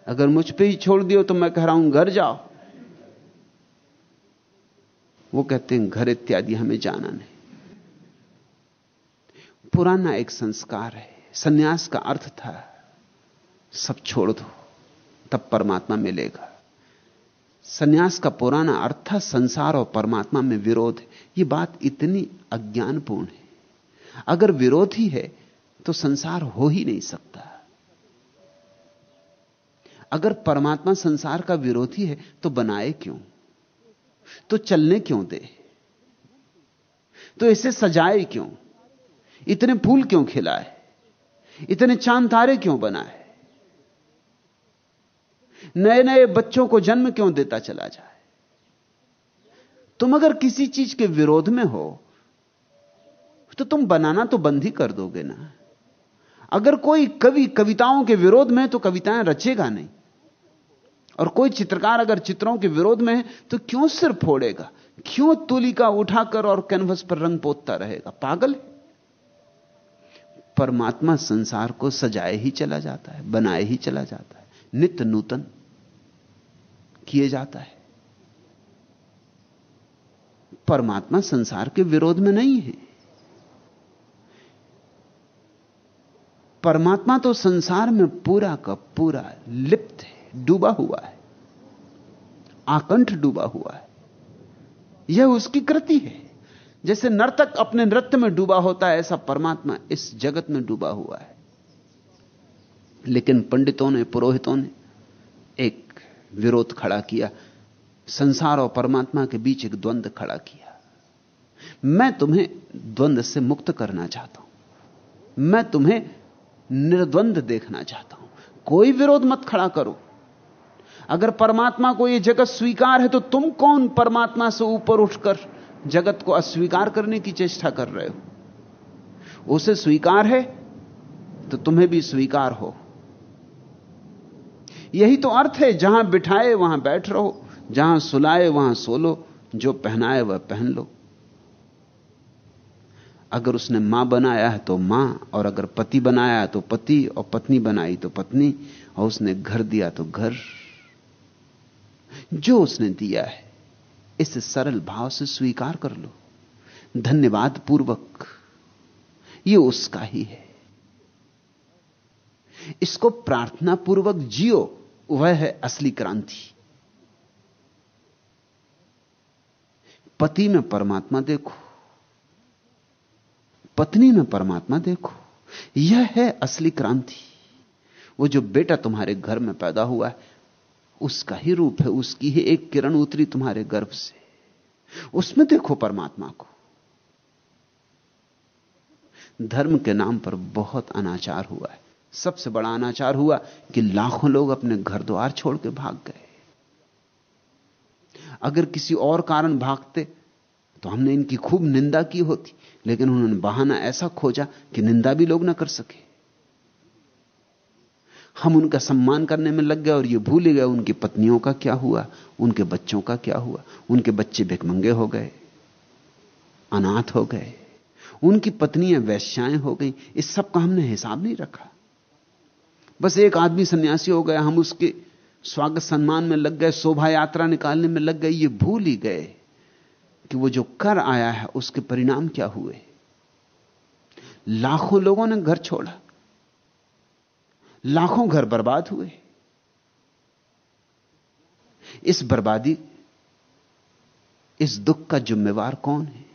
Speaker 2: अगर मुझ पे ही छोड़ दियो तो मैं कह रहा हूँ, घर जाओ। वो कहते हैं, घर इत्यादि हमें जाना नहीं। पुराना एक संस्कार है। सन्यास का अर्थ था, सब छोड़ दो, तब परमात्मा मिलेगा। सन्यास का पुराना अर्थ था, संसार और परमात्मा में विरोध है। यह बात इतनी अज्ञानपूर्ण है। अगर विरोध ही है तो संसार हो ही नहीं सकता। अगर परमात्मा संसार का विरोधी है तो बनाए क्यों? तो चलने क्यों दे? तो इसे सजाए क्यों? इतने फूल क्यों खिलाए? इतने चाँद तारे क्यों बनाए? नए नए बच्चों को जन्म क्यों देता चला जाए? तुम अगर किसी चीज़ के विरोध में हो तो तुम बनाना तो बंद ही कर दोगे ना। अगर कोई कवि, कविताओं के विरोध में तो कविताएँ रचेगा नहीं। और कोई चित्रकार अगर चित्रों के विरोध में है तो क्यों सिर फोड़ेगा? क्यों तुलिका उठाकर और कैनवस पर रंग पोतता रहेगा? पागल परमात्मा संसार को सजाए ही चला जाता है, बनाए ही चला जाता है। नित्य नूतन किए जाता है। परमात्मा संसार के विरोध में नहीं है। परमात्मा तो संसार में पूरा का पूरा लिप्त है, डूबा हुआ है। आकंठ डूबा हुआ है। यह उसकी कृति है। जैसे नर्तक अपने नृत्य में डूबा होता है, ऐसा परमात्मा इस जगत में डूबा हुआ है। लेकिन पंडितों ने, पुरोहितों ने एक विरोध खड़ा किया। संसार और परमात्मा के बीच एक द्वंद्व खड़ा किया। मैं तुम्हें द्वंद्व से मुक्त करना चाहता हूँ। मैं तुम्हें निर्द्वंद देखना चाहता हूँ। कोई विरोध मत खड़ा करो। अगर परमात्मा को यह जगत स्वीकार है तो तुम कौन परमात्मा से ऊपर उठकर जगत को अस्वीकार करने की चेष्टा कर रहे हो? उसे स्वीकार है तो तुम्हें भी स्वीकार हो। यही तो अर्थ है, जहाँ बिठाए वहाँ बैठ रहो। जहाँ सुलाए वहाँ सो लो जो पहनाए वह पहन लो। अगर उसने माँ बनाया है तो माँ, और अगर पति बनाया है तो पति, और पत्नी बनाई तो पत्नी, और उसने घर दिया तो घर। जो उसने दिया है, इस सरल भाव से स्वीकार कर लो। धन्यवाद पूर्वक ये उसका ही है। इसको प्रार्थना पूर्वक जियो, वह है असली क्रांति। पति में परमात्मा देखो। पत्नी में परमात्मा देखो। यह है असली क्रांति। वो जो बेटा तुम्हारे घर में पैदा हुआ है, उसका ही रूप है, उसकी ही एक किरण उतरी तुम्हारे गर्भ से। उसमें देखो परमात्मा को। धर्म के नाम पर बहुत अनाचार हुआ है। सबसे बड़ा अनाचार हुआ कि लाखों लोग अपने घर द्वार छोड़ के भाग गए। अगर किसी और कारण भागते तो हमने इनकी खूब निंदा की होती, लेकिन उन्होंने बहाना ऐसा खोजा कि निंदा भी लोग ना कर सके। हम उनका सम्मान करने में लग गए और ये भूल गए उनकी पत्नियों का क्या हुआ, उनके बच्चों का क्या हुआ, उनके बच्चे भिकमंगे हो गए, अनाथ हो गए, उनकी पत्नियाँ वैश्याएँ हो गई, इस सब का हमने हिसाब नहीं रखा। बस एक आदमी सन्यासी हो गया, हम उसके स्वागत सम्मान में लग गए, शोभा यात्रा निकालने में लग गए, ये भूल ही गए कि वो जो कर आया है, उसके परिणाम क्या हुए? लाखों लोगों ने घर छोड़ा। लाखों घर बर्बाद हुए। इस बर्बादी, इस दुख का जिम्मेवार कौन है?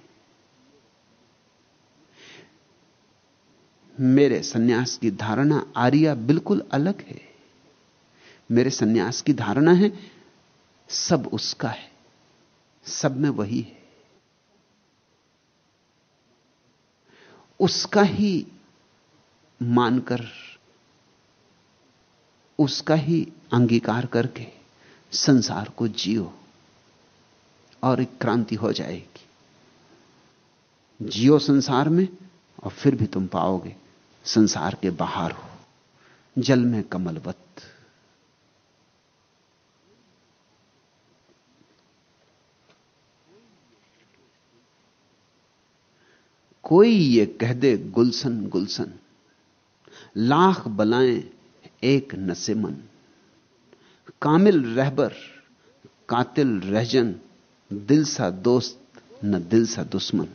Speaker 2: मेरे सन्यास की धारणा आर्या बिल्कुल अलग है। मेरे सन्यास की धारणा है, सब उसका है, सब में वही है। उसका ही मानकर, उसका ही अंगीकार करके संसार को जियो और एक क्रांति हो जाएगी। जियो संसार में और फिर भी तुम पाओगे, संसार के बाहर हो, जल में कमलवत कोई ये कह दे, गुलशन गुलशन। लाख बलाएँ, एक नसे मन कामिल रहबर, कातिल रहजन दिल सा दोस्त, न दिल सा दुश्मन।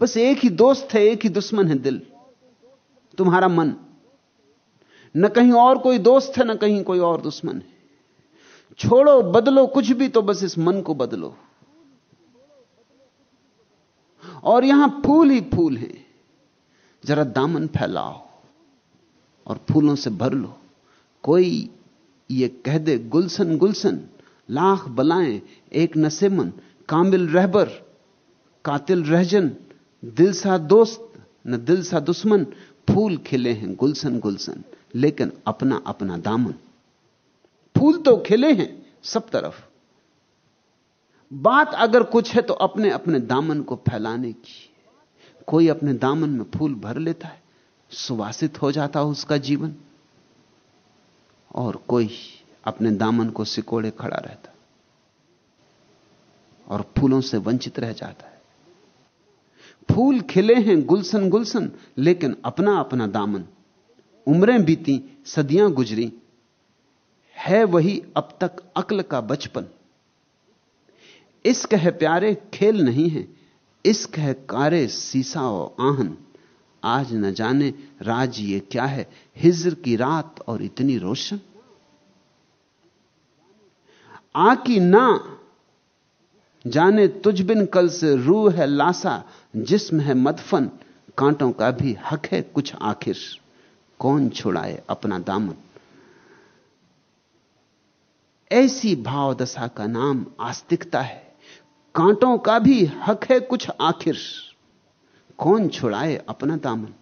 Speaker 2: बस एक ही दोस्त है, एक ही दुश्मन है दिल। तुम्हारा मन। न कहीं और कोई दोस्त है, न कहीं कोई और दुश्मन है। छोड़ो, बदलो कुछ भी तो बस इस मन को बदलो। और यहाँ फूल ही फूल हैं। जरा दामन फैलाओ और फूलों से भर लो। कोई ये कह दे, गुलशन गुलशन, लाख बलाएँ, एक नशे मन कामिल रहबर, कातिल रहजन दिल सा दोस्त, न दिल सा दुश्मन, फूल खिले हैं गुलशन गुलशन, लेकिन अपना अपना दामन। फूल तो खिले हैं सब तरफ़। बात अगर कुछ है तो अपने अपने दामन को फैलाने की। कोई अपने दामन में फूल भर लेता है, सुवासित हो जाता है उसका जीवन। और कोई अपने दामन को सिकोड़े खड़ा रहता और फूलों से वंचित रह जाता है। फूल खिले हैं गुलशन गुलशन लेकिन अपना अपना दामन। उम्रें बीती, सदियाँ गुजरी, है वही अब तक अक्ल का बचपन। इश्क है प्यारे, खेल नहीं है। इश्क है कारे, सीसा और आहन। आज न जाने राज ये क्या है, हिजर की रात और इतनी रोशन। आ की ना जाने तुझ बिन कल से रूह है लासा, जिस्म है मदफन कांटों का भी हक है कुछ आखिर। कौन छुड़ाए अपना दामन? ऐसी भाव दशा का नाम आस्तिकता है। कांटों का भी हक है कुछ आखिर। कौन छुड़ाए अपना दामन?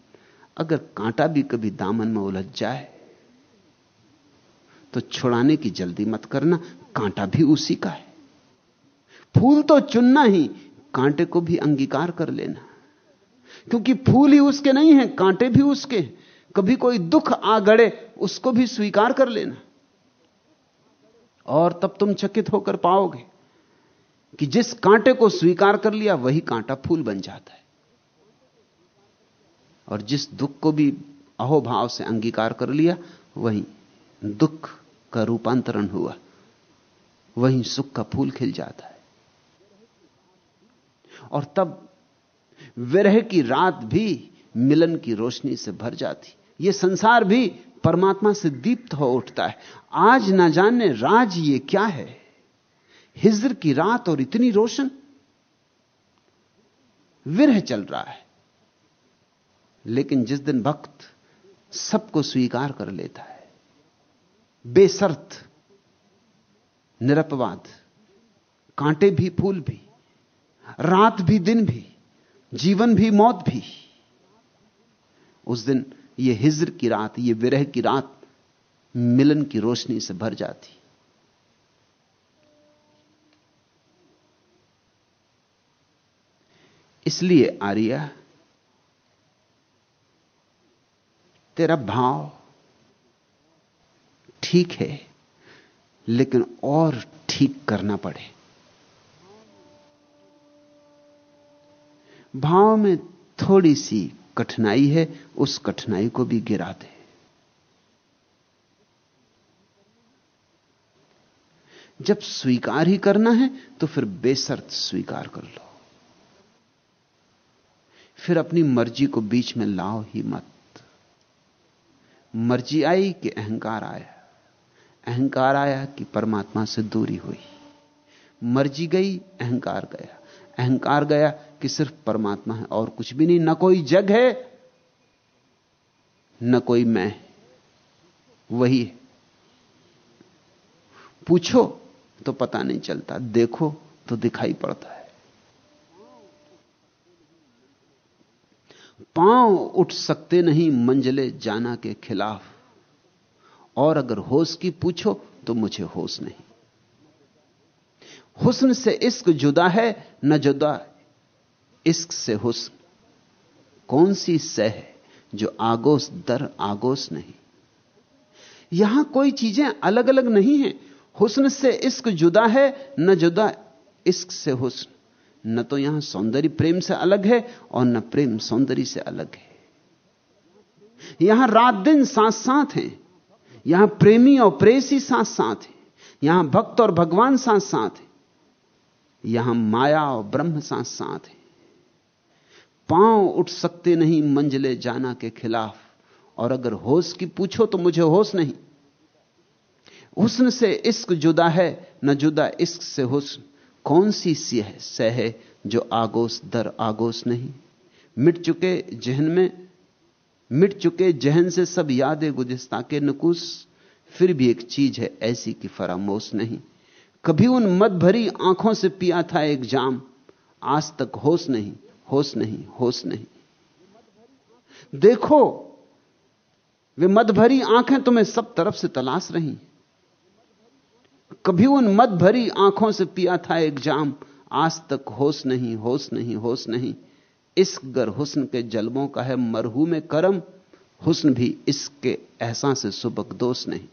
Speaker 2: अगर कांटा भी कभी दामन में उलझ जाए तो छुड़ाने की जल्दी मत करना, कांटा भी उसी का है। फूल तो चुनना ही, कांटे को भी अंगीकार कर लेना। क्योंकि फूल ही उसके नहीं है, कांटे भी उसके कभी कोई दुख आ गड़े, उसको भी स्वीकार कर लेना। और तब तुम चकित होकर पाओगे। कि जिस कांटे को स्वीकार कर लिया, वही कांटा फूल बन जाता है। और जिस दुख को भी अहोभाव से अंगीकार कर लिया, वही दुख का रूपांतरण हुआ। वही सुख का फूल खिल जाता है। और तब विरह की रात भी मिलन की रोशनी से भर जाती। यह संसार भी परमात्मा से दीप्त हो उठता है। आज ना जाने राज ये क्या है। हिजर की रात और इतनी रोशन। विरह चल रहा है। लेकिन जिस दिन भक्त सबको स्वीकार कर लेता है, बेसर्त, निरपवाद, कांटे भी, फूल भी, रात भी, दिन भी, जीवन भी, मौत भी, उस दिन यह हिजर की रात यह विरह की रात मिलन की रोशनी से भर जाती। इसलिए आर्या तेरा भाव ठीक है, लेकिन और ठीक करना पड़े। भाव में थोड़ी सी कठिनाई है, उस कठिनाई को भी गिरा दे। जब स्वीकार ही करना है तो फिर बेसर्त स्वीकार कर लो। फिर अपनी मर्ज़ी को बीच में लाओ ही मत। मर्ज़ी आई कि अहंकार आया। अहंकार आया कि परमात्मा से दूरी हुई। मर्ज़ी गई, अहंकार गया। अहंकार गया कि सिर्फ़ परमात्मा है और कुछ भी नहीं, न कोई जग है, न कोई मैं वही है। पूछो तो पता नहीं चलता, देखो तो दिखाई पड़ता है। पाँव उठ सकते नहीं मंजले जाना के खिलाफ। और अगर होश की पूछो तो मुझे होश नहीं। हुस्न से इश्क जुदा है, न जुदा इश्क से हुस्न। कौन सी सह है जो आगोश दर आगोश नहीं? यहाँ कोई चीज़ें अलग अलग नहीं है। हुस्न से इश्क जुदा है, न जुदा इश्क से हुस्न। न तो यहाँ सौंदर्य प्रेम से अलग है और न प्रेम सौंदर्य से अलग है। यहाँ रात दिन साथ साथ हैं। यहाँ प्रेमी और प्रेसी साथ साथ हैं। यहाँ भक्त और भगवान साथ साथ हैं। यहाँ माया और ब्रह्म साथ साथ है। पाँव उठ सकते नहीं मंजिले जाना के खिलाफ। और अगर होश की पूछो तो मुझे होश नहीं। हुस्न से इश्क जुदा है, न जुदा इश्क से हुस्न। कौन सी सह है जो आगोश, दर आगोश नहीं? मिट चुके जहन में, मिट चुके जहन से सब यादें गुजस्ता के नकुस फिर भी एक चीज़ है ऐसी कि फरामोश नहीं। कभी उन मद भरी आँखों से पिया था एक जाम, आज तक होश नहीं होश नहीं होश नहीं। देखो, वे मद भरी आँखें तुम्हें सब तरफ़ से तलाश रही। कभी उन मत भरी आँखों से पिया था एक जाम। आज तक होश नहीं होश नहीं होश नहीं। इस गर हुस्न के जलबों का है मरहू में करम। हुस्न भी इसके एहसास से सुबक दोष नहीं।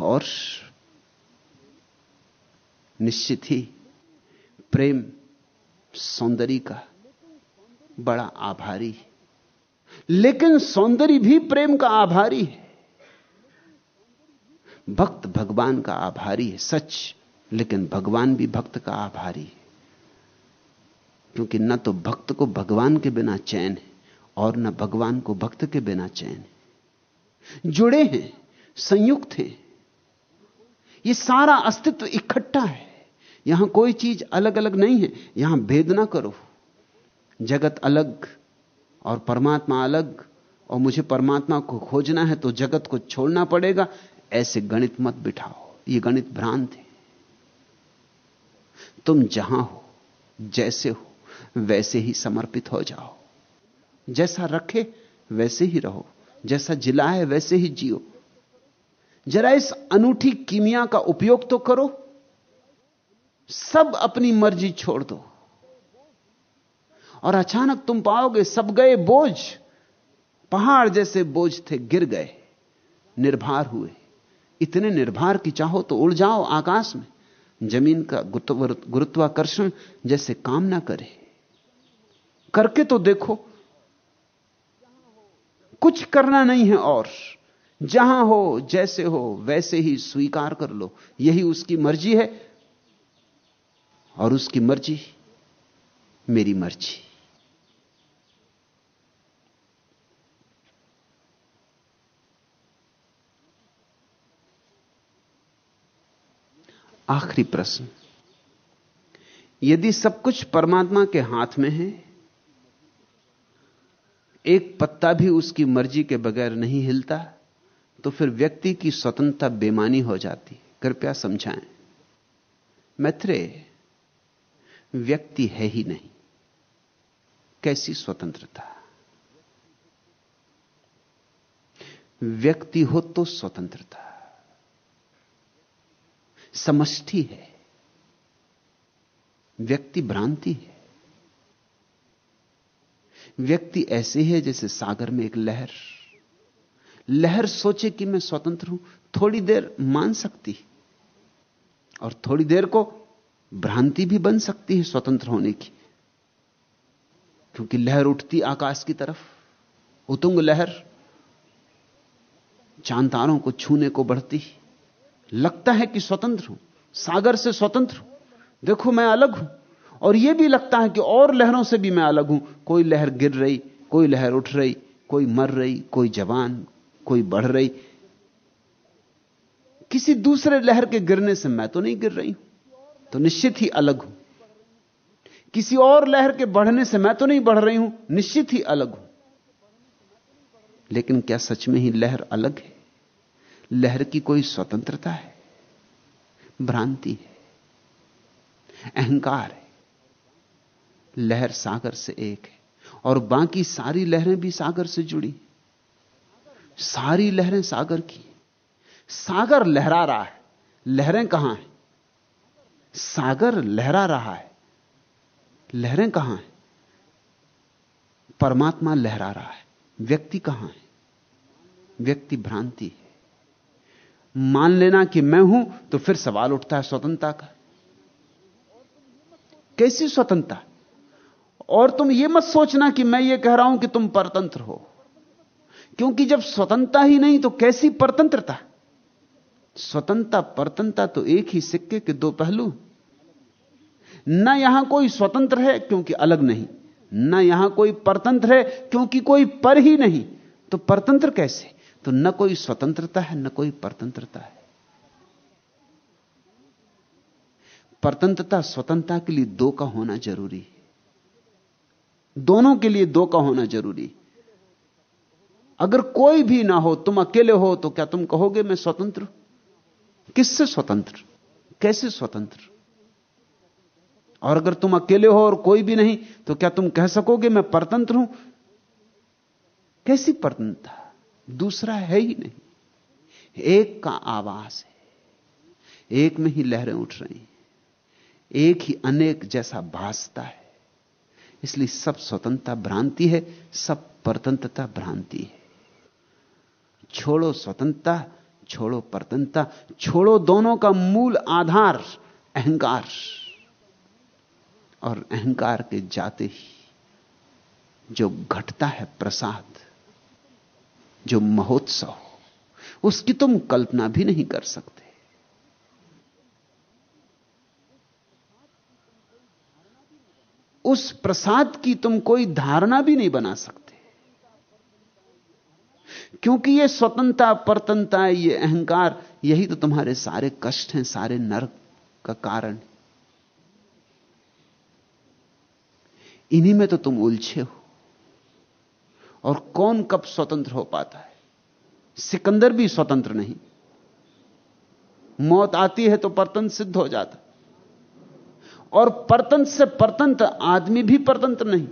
Speaker 2: और निश्चित ही प्रेम सौंदर्य का बड़ा आभारी। लेकिन सौंदर्य भी प्रेम का आभारी है। भक्त भगवान का आभारी है, सच। लेकिन भगवान भी भक्त का आभारी है। क्योंकि न तो भक्त को भगवान के बिना चैन है, और न भगवान को भक्त के बिना चैन है। जुड़े हैं, संयुक्त हैं। ये सारा अस्तित्व इकट्ठा है। यहाँ कोई चीज़ अलग अलग नहीं है। यहाँ भेद ना करो। जगत अलग, और परमात्मा अलग, और मुझे परमात्मा को खोजना है तो जगत को छोड़ना पड़ेगा। ऐसे गणित मत बिठाओ। ये गणित भ्रांत है। तुम जहाँ हो, जैसे हो, वैसे ही समर्पित हो जाओ। जैसा रखे, वैसे ही रहो। जैसा जिला है वैसे ही जियो। जरा इस अनूठी कीमिया का उपयोग तो करो। सब अपनी मर्ज़ी छोड़ दो। और अचानक तुम पाओगे सब गए बोझ। पहाड़ जैसे बोझ थे, गिर गए। निर्भर हुए। इतने निर्भर की चाहो तो उड़ जाओ आकाश में। ज़मीन का गुरुत्वाकर्षण जैसे काम ना करे। करके तो देखो। कुछ करना नहीं है और। जहाँ हो, जैसे हो, वैसे ही स्वीकार कर लो। यही उसकी मर्ज़ी है। और उसकी मर्ज़ी मेरी मर्ज़ी। आखिरी प्रश्न। यदि सब कुछ परमात्मा के हाथ में है, एक पत्ता भी उसकी मर्ज़ी के बगैर नहीं हिलता तो फिर व्यक्ति की स्वतंत्रता बेमानी हो जाती। कृपया समझाएँ। मैत्रे व्यक्ति है ही नहीं। कैसी स्वतंत्रता? व्यक्ति हो तो स्वतंत्रता। समष्टि है, व्यक्ति भ्रांति है। व्यक्ति ऐसे है जैसे सागर में एक लहर। लहर सोचे कि मैं स्वतंत्र हूँ, थोड़ी देर मान सकती और थोड़ी देर को भ्रांति भी बन सकती है स्वतंत्र होने की। क्योंकि लहर उठती आकाश की तरफ़, उतुंग लहर चाँद तारों को छूने को बढ़ती। लगता है कि स्वतंत्र हूँ, सागर से स्वतंत्र हूँ। देखो मैं अलग हूँ, और यह भी लगता है कि और लहरों से भी मैं अलग हूँ। कोई लहर गिर रही, कोई लहर उठ रही, कोई मर रही, कोई जवान, कोई बढ़ रही। किसी दूसरे लहर के गिरने से मैं तो नहीं गिर रही हूँ तो निश्चित ही अलग हूँ। किसी और लहर के बढ़ने से मैं तो नहीं बढ़ रही हूँ, निश्चित ही अलग हूँ। लेकिन क्या सच में ही लहर अलग है? लहर की कोई स्वतंत्रता है? भ्रांति है। अहंकार है। लहर सागर से एक है। और बाकी सारी लहरें भी सागर से जुड़ी सारी लहरें सागर की सागर लहरा रहा है। लहरें कहाँ हैं? सागर लहरा रहा है। लहरें कहाँ हैं? परमात्मा लहरा रहा है। व्यक्ति कहाँ है? व्यक्ति भ्रांति है। मान लेना कि मैं हूँ तो फिर सवाल उठता है स्वतंत्रता का। कैसी स्वतंत्रता? और तुम यह मत सोचना कि मैं ये कह रहा हूँ कि तुम परतंत्र हो। क्योंकि जब स्वतंत्रता ही नहीं तो कैसी परतंत्रता? स्वतंत्रता, परतंत्रता तो एक ही सिक्के के दो पहलू। न यहाँ कोई स्वतंत्र है, क्योंकि अलग नहीं। न यहाँ कोई परतंत्र है, क्योंकि कोई पर ही नहीं। तो परतंत्र कैसे? तो न कोई स्वतंत्रता है, न कोई परतंत्रता है। परतंत्रता स्वतंत्रता के लिए दो का होना ज़रूरी है। दोनों के लिए दो का होना ज़रूरी अगर कोई भी ना हो, तुम अकेले हो तो क्या तुम कहोगे, मैं स्वतंत्र किससे स्वतंत्र? कैसे स्वतंत्र? और अगर तुम अकेले हो और कोई भी नहीं तो क्या तुम कह सकोगे, मैं परतंत्र हूँ कैसी परतंत्रता? दूसरा है ही नहीं। एक का आवास है। एक में ही लहरें उठ रही एक ही अनेक जैसा भासता है। इसलिए सब स्वतंत्रता भ्रांति है, सब परतंत्रता भ्रांति है। छोड़ो स्वतंत्रता, छोड़ो परतंत्रता, छोड़ो दोनों का मूल आधार, अहंकार। और अहंकार के जाते ही जो घटता है प्रसाद जो महोत्सव, उसकी तुम कल्पना भी नहीं कर सकते। उस प्रसाद की तुम कोई धारणा भी नहीं बना सकते। क्योंकि ये स्वतंत्रता, परतंत्रता, ये अहंकार, यही तो तुम्हारे सारे कष्ट हैं, सारे नरक का कारण। इन्हीं में तो तुम उलझे हो। और कौन कब स्वतंत्र हो पाता है? सिकंदर भी स्वतंत्र नहीं। मौत आती है तो परतंत्र सिद्ध हो जाता और परतंत्र से परतंत्र आदमी भी परतंत्र नहीं।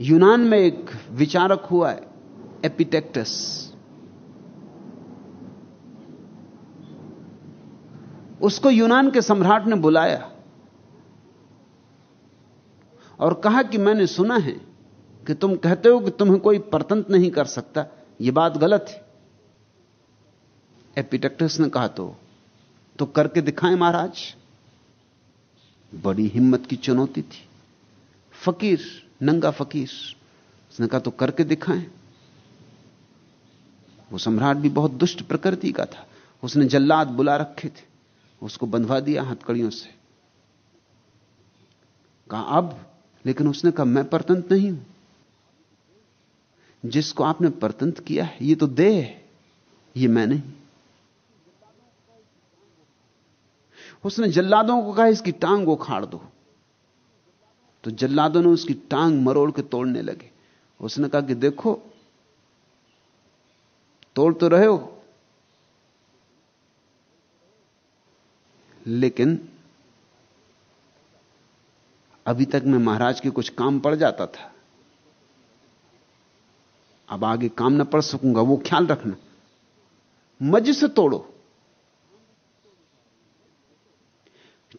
Speaker 2: यूनान में एक विचारक हुआ है, एपिटेक्टस। उसको यूनान के सम्राट ने बुलाया। और कहा कि मैंने सुना है कि तुम कहते हो कि तुम्हें कोई परतंत्र नहीं कर सकता। यह बात गलत है। एपिटेक्टस ने कहा तो तो करके दिखाएँ महाराज। बड़ी हिम्मत की चुनौती थी। फकीर, नंगा फकीर, उसने कहा तो करके दिखाएँ। वो सम्राट भी बहुत दुष्ट प्रकृति का था। उसने जल्लाद बुला रखे थे। उसको बंधवा दिया हथकड़ियों से। कहा, अब लेकिन उसने कहा, मैं परतंत्र नहीं हूँ। जिसको आपने परतंत्र किया है, ये तो दे है, ये मैं नहीं उसने जल्लादों को कहा, इसकी टांग उखाड़ दो। तो जल्लादों ने उसकी टांग मरोड़ के तोड़ने लगे। उसने कहा कि, देखो, तोड़ तो रहे हो, लेकिन अभी तक मैं महाराज के कुछ काम पड़ जाता था। अब आगे काम ना पड़ सकूँगा, वो ख्याल रखना। मज से तोड़ो।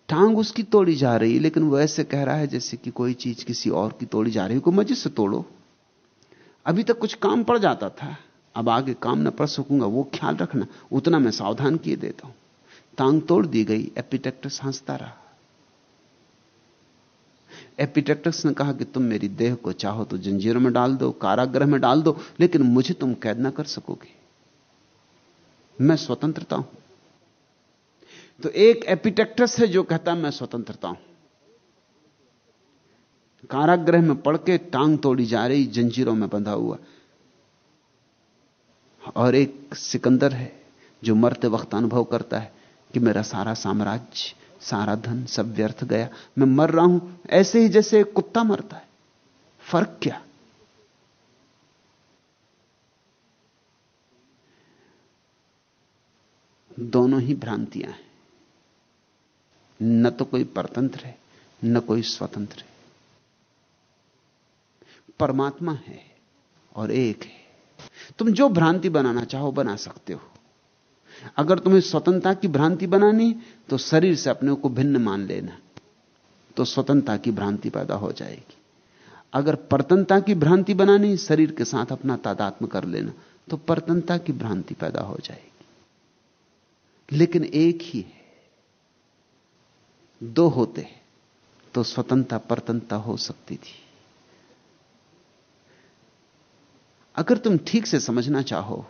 Speaker 2: टांग उसकी तोड़ी जा रही, लेकिन वो ऐसे कह रहा है जैसे कि कोई चीज़ किसी और की तोड़ी जा रही है, को मज़े से तोड़ो। अभी तक कुछ काम पड़ जाता था, अब आगे काम ना पड़ सकूँगा, वो ख्याल रखना। उतना मैं सावधान किए देता हूँ। टांग तोड़ दी गई एपिटेक्टस हंसता रहा। एपिटेक्टस ने कहा कि तुम मेरी देह को चाहो तो जंजीरों में डाल दो, कारागृह में डाल दो, लेकिन मुझे तुम कैद ना कर सकोगे। मैं स्वतंत्रता हूँ। तो एक एपिटेक्टस है जो कहता मैं स्वतंत्रता हूँ। कारागृह में पड़ के टांग तोड़ी जा रही, जंजीरों में बंधा हुआ। और एक सिकंदर है जो मरते वक्त अनुभव करता है कि मेरा सारा साम्राज्य सारा धन सब व्यर्थ गया। मैं मर रहा हूँ, ऐसे ही जैसे कुत्ता मरता है। फ़र्क क्या? दोनों ही भ्रांतियाँ हैं। न तो कोई परतंत्र है, न कोई स्वतंत्र है। परमात्मा है और एक है। तुम जो भ्रांति बनाना चाहो, बना सकते हो। अगर तुम्हें स्वतंत्रता की भ्रांति बनानी तो शरीर से अपने को भिन्न मान लेना तो स्वतंत्रता की भ्रांति पैदा हो जाएगी। अगर परतनता की भ्रांति बनानी, शरीर के साथ अपना तादात्म कर लेना तो परतनता की भ्रांति पैदा हो जाएगी। लेकिन एक ही है। दो होते तो स्वतंत्रता परतंत्रता हो सकती थी। अगर तुम ठीक से समझना चाहो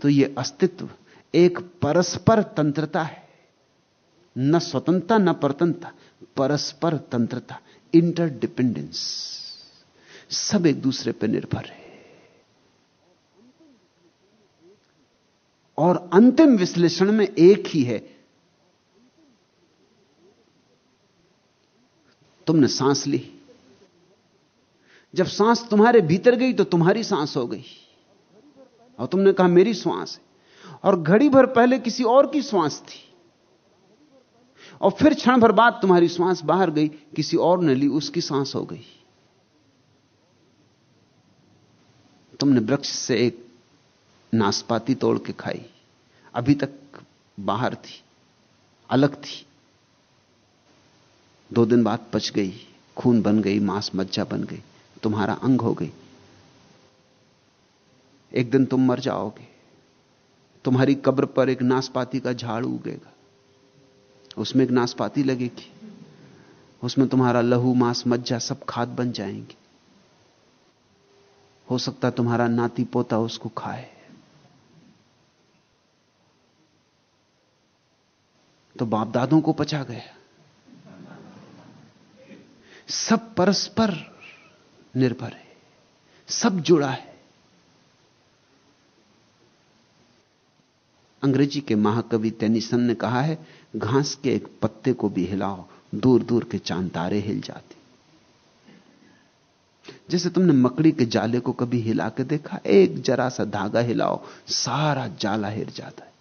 Speaker 2: तो यह अस्तित्व एक परस्पर तंत्रता है। न स्वतंत्रता, न परतंत्रता, परस्पर तंत्रता इंटरडिपेंडेंस सब एक दूसरे पर निर्भर है। और अंतिम विश्लेषण में एक ही है। तुमने सांस ली। जब सांस तुम्हारे भीतर गई तो तुम्हारी सांस हो गई। और तुमने कहा, मेरी श्वास है। और घड़ी भर पहले किसी और की श्वास थी। और फिर क्षण भर बाद तुम्हारी श्वास बाहर गई, किसी और ने ली, उसकी सांस हो गई। तुमने वृक्ष से एक नाशपाती तोड़ के खाई। अभी तक बाहर थी, अलग थी। दो दिन बाद पच गई, खून बन गई, मांस मज्जा बन गई, तुम्हारा अंग हो गई। एक दिन तुम मर जाओगे। तुम्हारी कब्र पर एक नाशपाती का झाड़ उगेगा। उसमें एक नाशपाती लगेगी। उसमें तुम्हारा लहू, मांस, मज्जा सब खाद बन जाएँगे। हो सकता तुम्हारा नाती पोता उसको खाए। तो बाप दादों को पचा गया। सब परस्पर निर्भर है। सब जुड़ा है। अंग्रेज़ी के महाकवि टेनिसन ने कहा है, घास के एक पत्ते को भी हिलाओ दूर दूर के चाँद तारे हिल जाते। जैसे तुमने मकड़ी के जाले को कभी हिला के देखा, एक जरा सा धागा हिलाओ, सारा जाला हिल जाता है।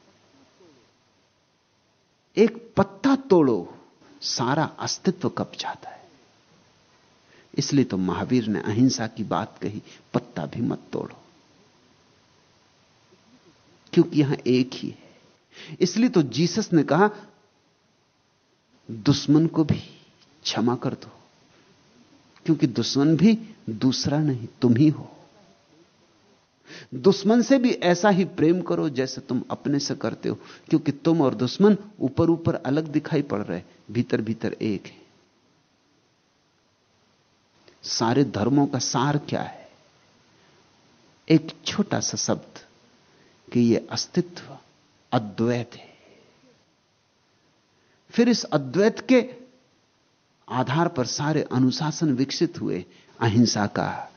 Speaker 2: एक पत्ता तोड़ो, सारा अस्तित्व कप जाता है। इसलिए तो महावीर ने अहिंसा की बात कही, पत्ता भी मत तोड़ो। क्योंकि यहाँ एक ही है। इसलिए तो जीसस ने कहा, दुश्मन को भी क्षमा कर दो, क्योंकि दुश्मन भी दूसरा नहीं, तुम ही हो। दुश्मन से भी ऐसा ही प्रेम करो जैसे तुम अपने से करते हो, क्योंकि तुम और दुश्मन ऊपर ऊपर अलग दिखाई पड़ रहे भीतर भीतर एक है। सारे धर्मों का सार क्या है? एक छोटा सा शब्द। कि यह अस्तित्व अद्वैत है। फिर इस अद्वैत के आधार पर सारे अनुशासन विकसित हुए, अहिंसा का,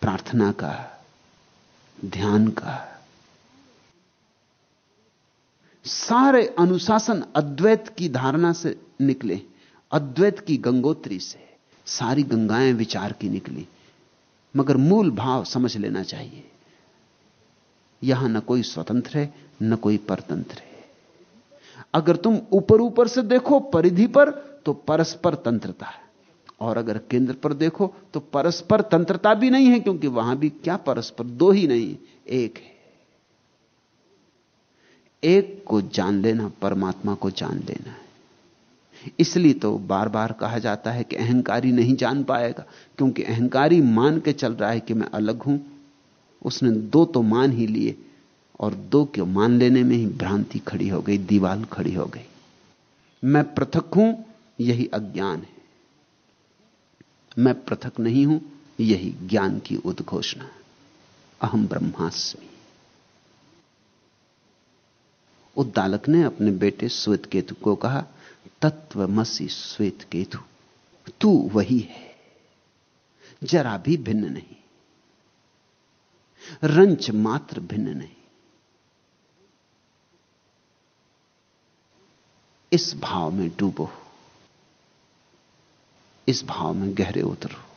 Speaker 2: प्रार्थना का, ध्यान का। सारे अनुशासन अद्वैत की धारणा से निकले, अद्वैत की गंगोत्री से, सारी गंगाएँ विचार की निकली। मगर मूल भाव समझ लेना चाहिए। यहाँ न कोई स्वतंत्र है, न कोई परतंत्र है। अगर तुम ऊपर ऊपर से देखो परिधि पर तो परस्पर तंत्रता है। और अगर केंद्र पर देखो तो परस्पर तंत्रता भी नहीं है, क्योंकि वहाँ भी क्या परस्पर? दो ही नहीं, एक है। एक को जान लेना, परमात्मा को जान लेना है। इसलिए तो बार बार कहा जाता है कि अहंकारी नहीं जान पाएगा, क्योंकि अहंकारी मान के चल रहा है कि मैं अलग हूँ उसने दो तो मान ही लिए और दो के मान लेने में ही भ्रांति खड़ी हो गई, दीवाल खड़ी हो गई। मैं पृथक हूँ, यही अज्ञान है। मैं पृथक नहीं हूँ, यही ज्ञान की उद्घोषणा अहम ब्रह्मास्मि। उद्दालक ने अपने बेटे श्वेत केतु को कहा, तत्वमसी श्वेत केतु तू वही है। जरा भी भिन्न नहीं। रंच मात्र भिन्न नहीं। इस भाव में डूबो, इस भाव में गहरे उतरो।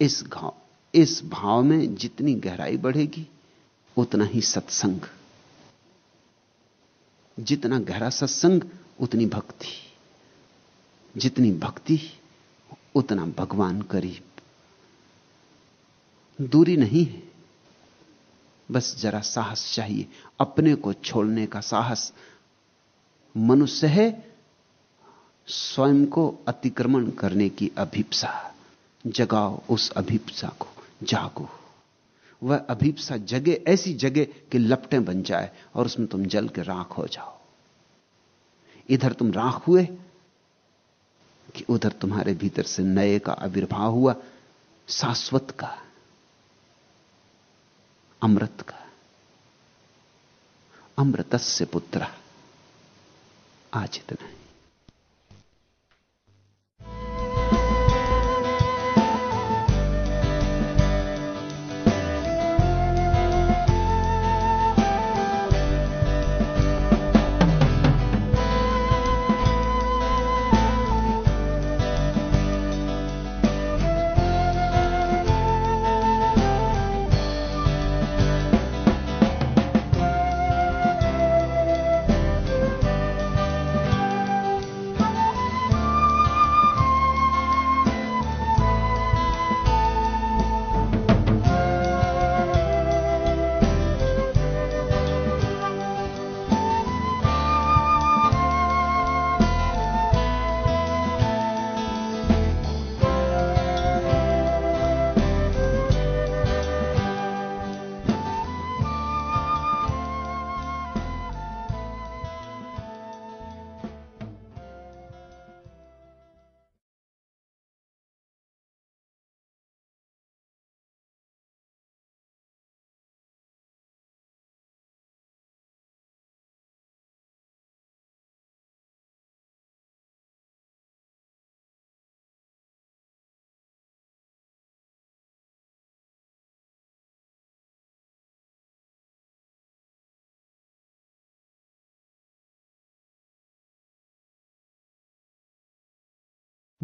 Speaker 2: इस घाव इस भाव में जितनी गहराई बढ़ेगी, उतना ही सत्संग। जितना गहरा सत्संग, उतनी भक्ति। जितनी भक्ति, उतना भगवान करीब। दूरी नहीं है। बस जरा साहस चाहिए, अपने को छोड़ने का साहस। मनुष्य है, स्वयं को अतिक्रमण करने की अभिप्सा। जगाओ उस अभिप्सा को, जागो। वह अभिप्सा जगह ऐसी जगह कि लपटें बन जाए और उसमें तुम जल के राख हो जाओ। इधर तुम राख हुए कि उधर तुम्हारे भीतर से नए का आविर्भाव हुआ, शाश्वत का। अमृत का अमृतस्य पुत्र आज इतना है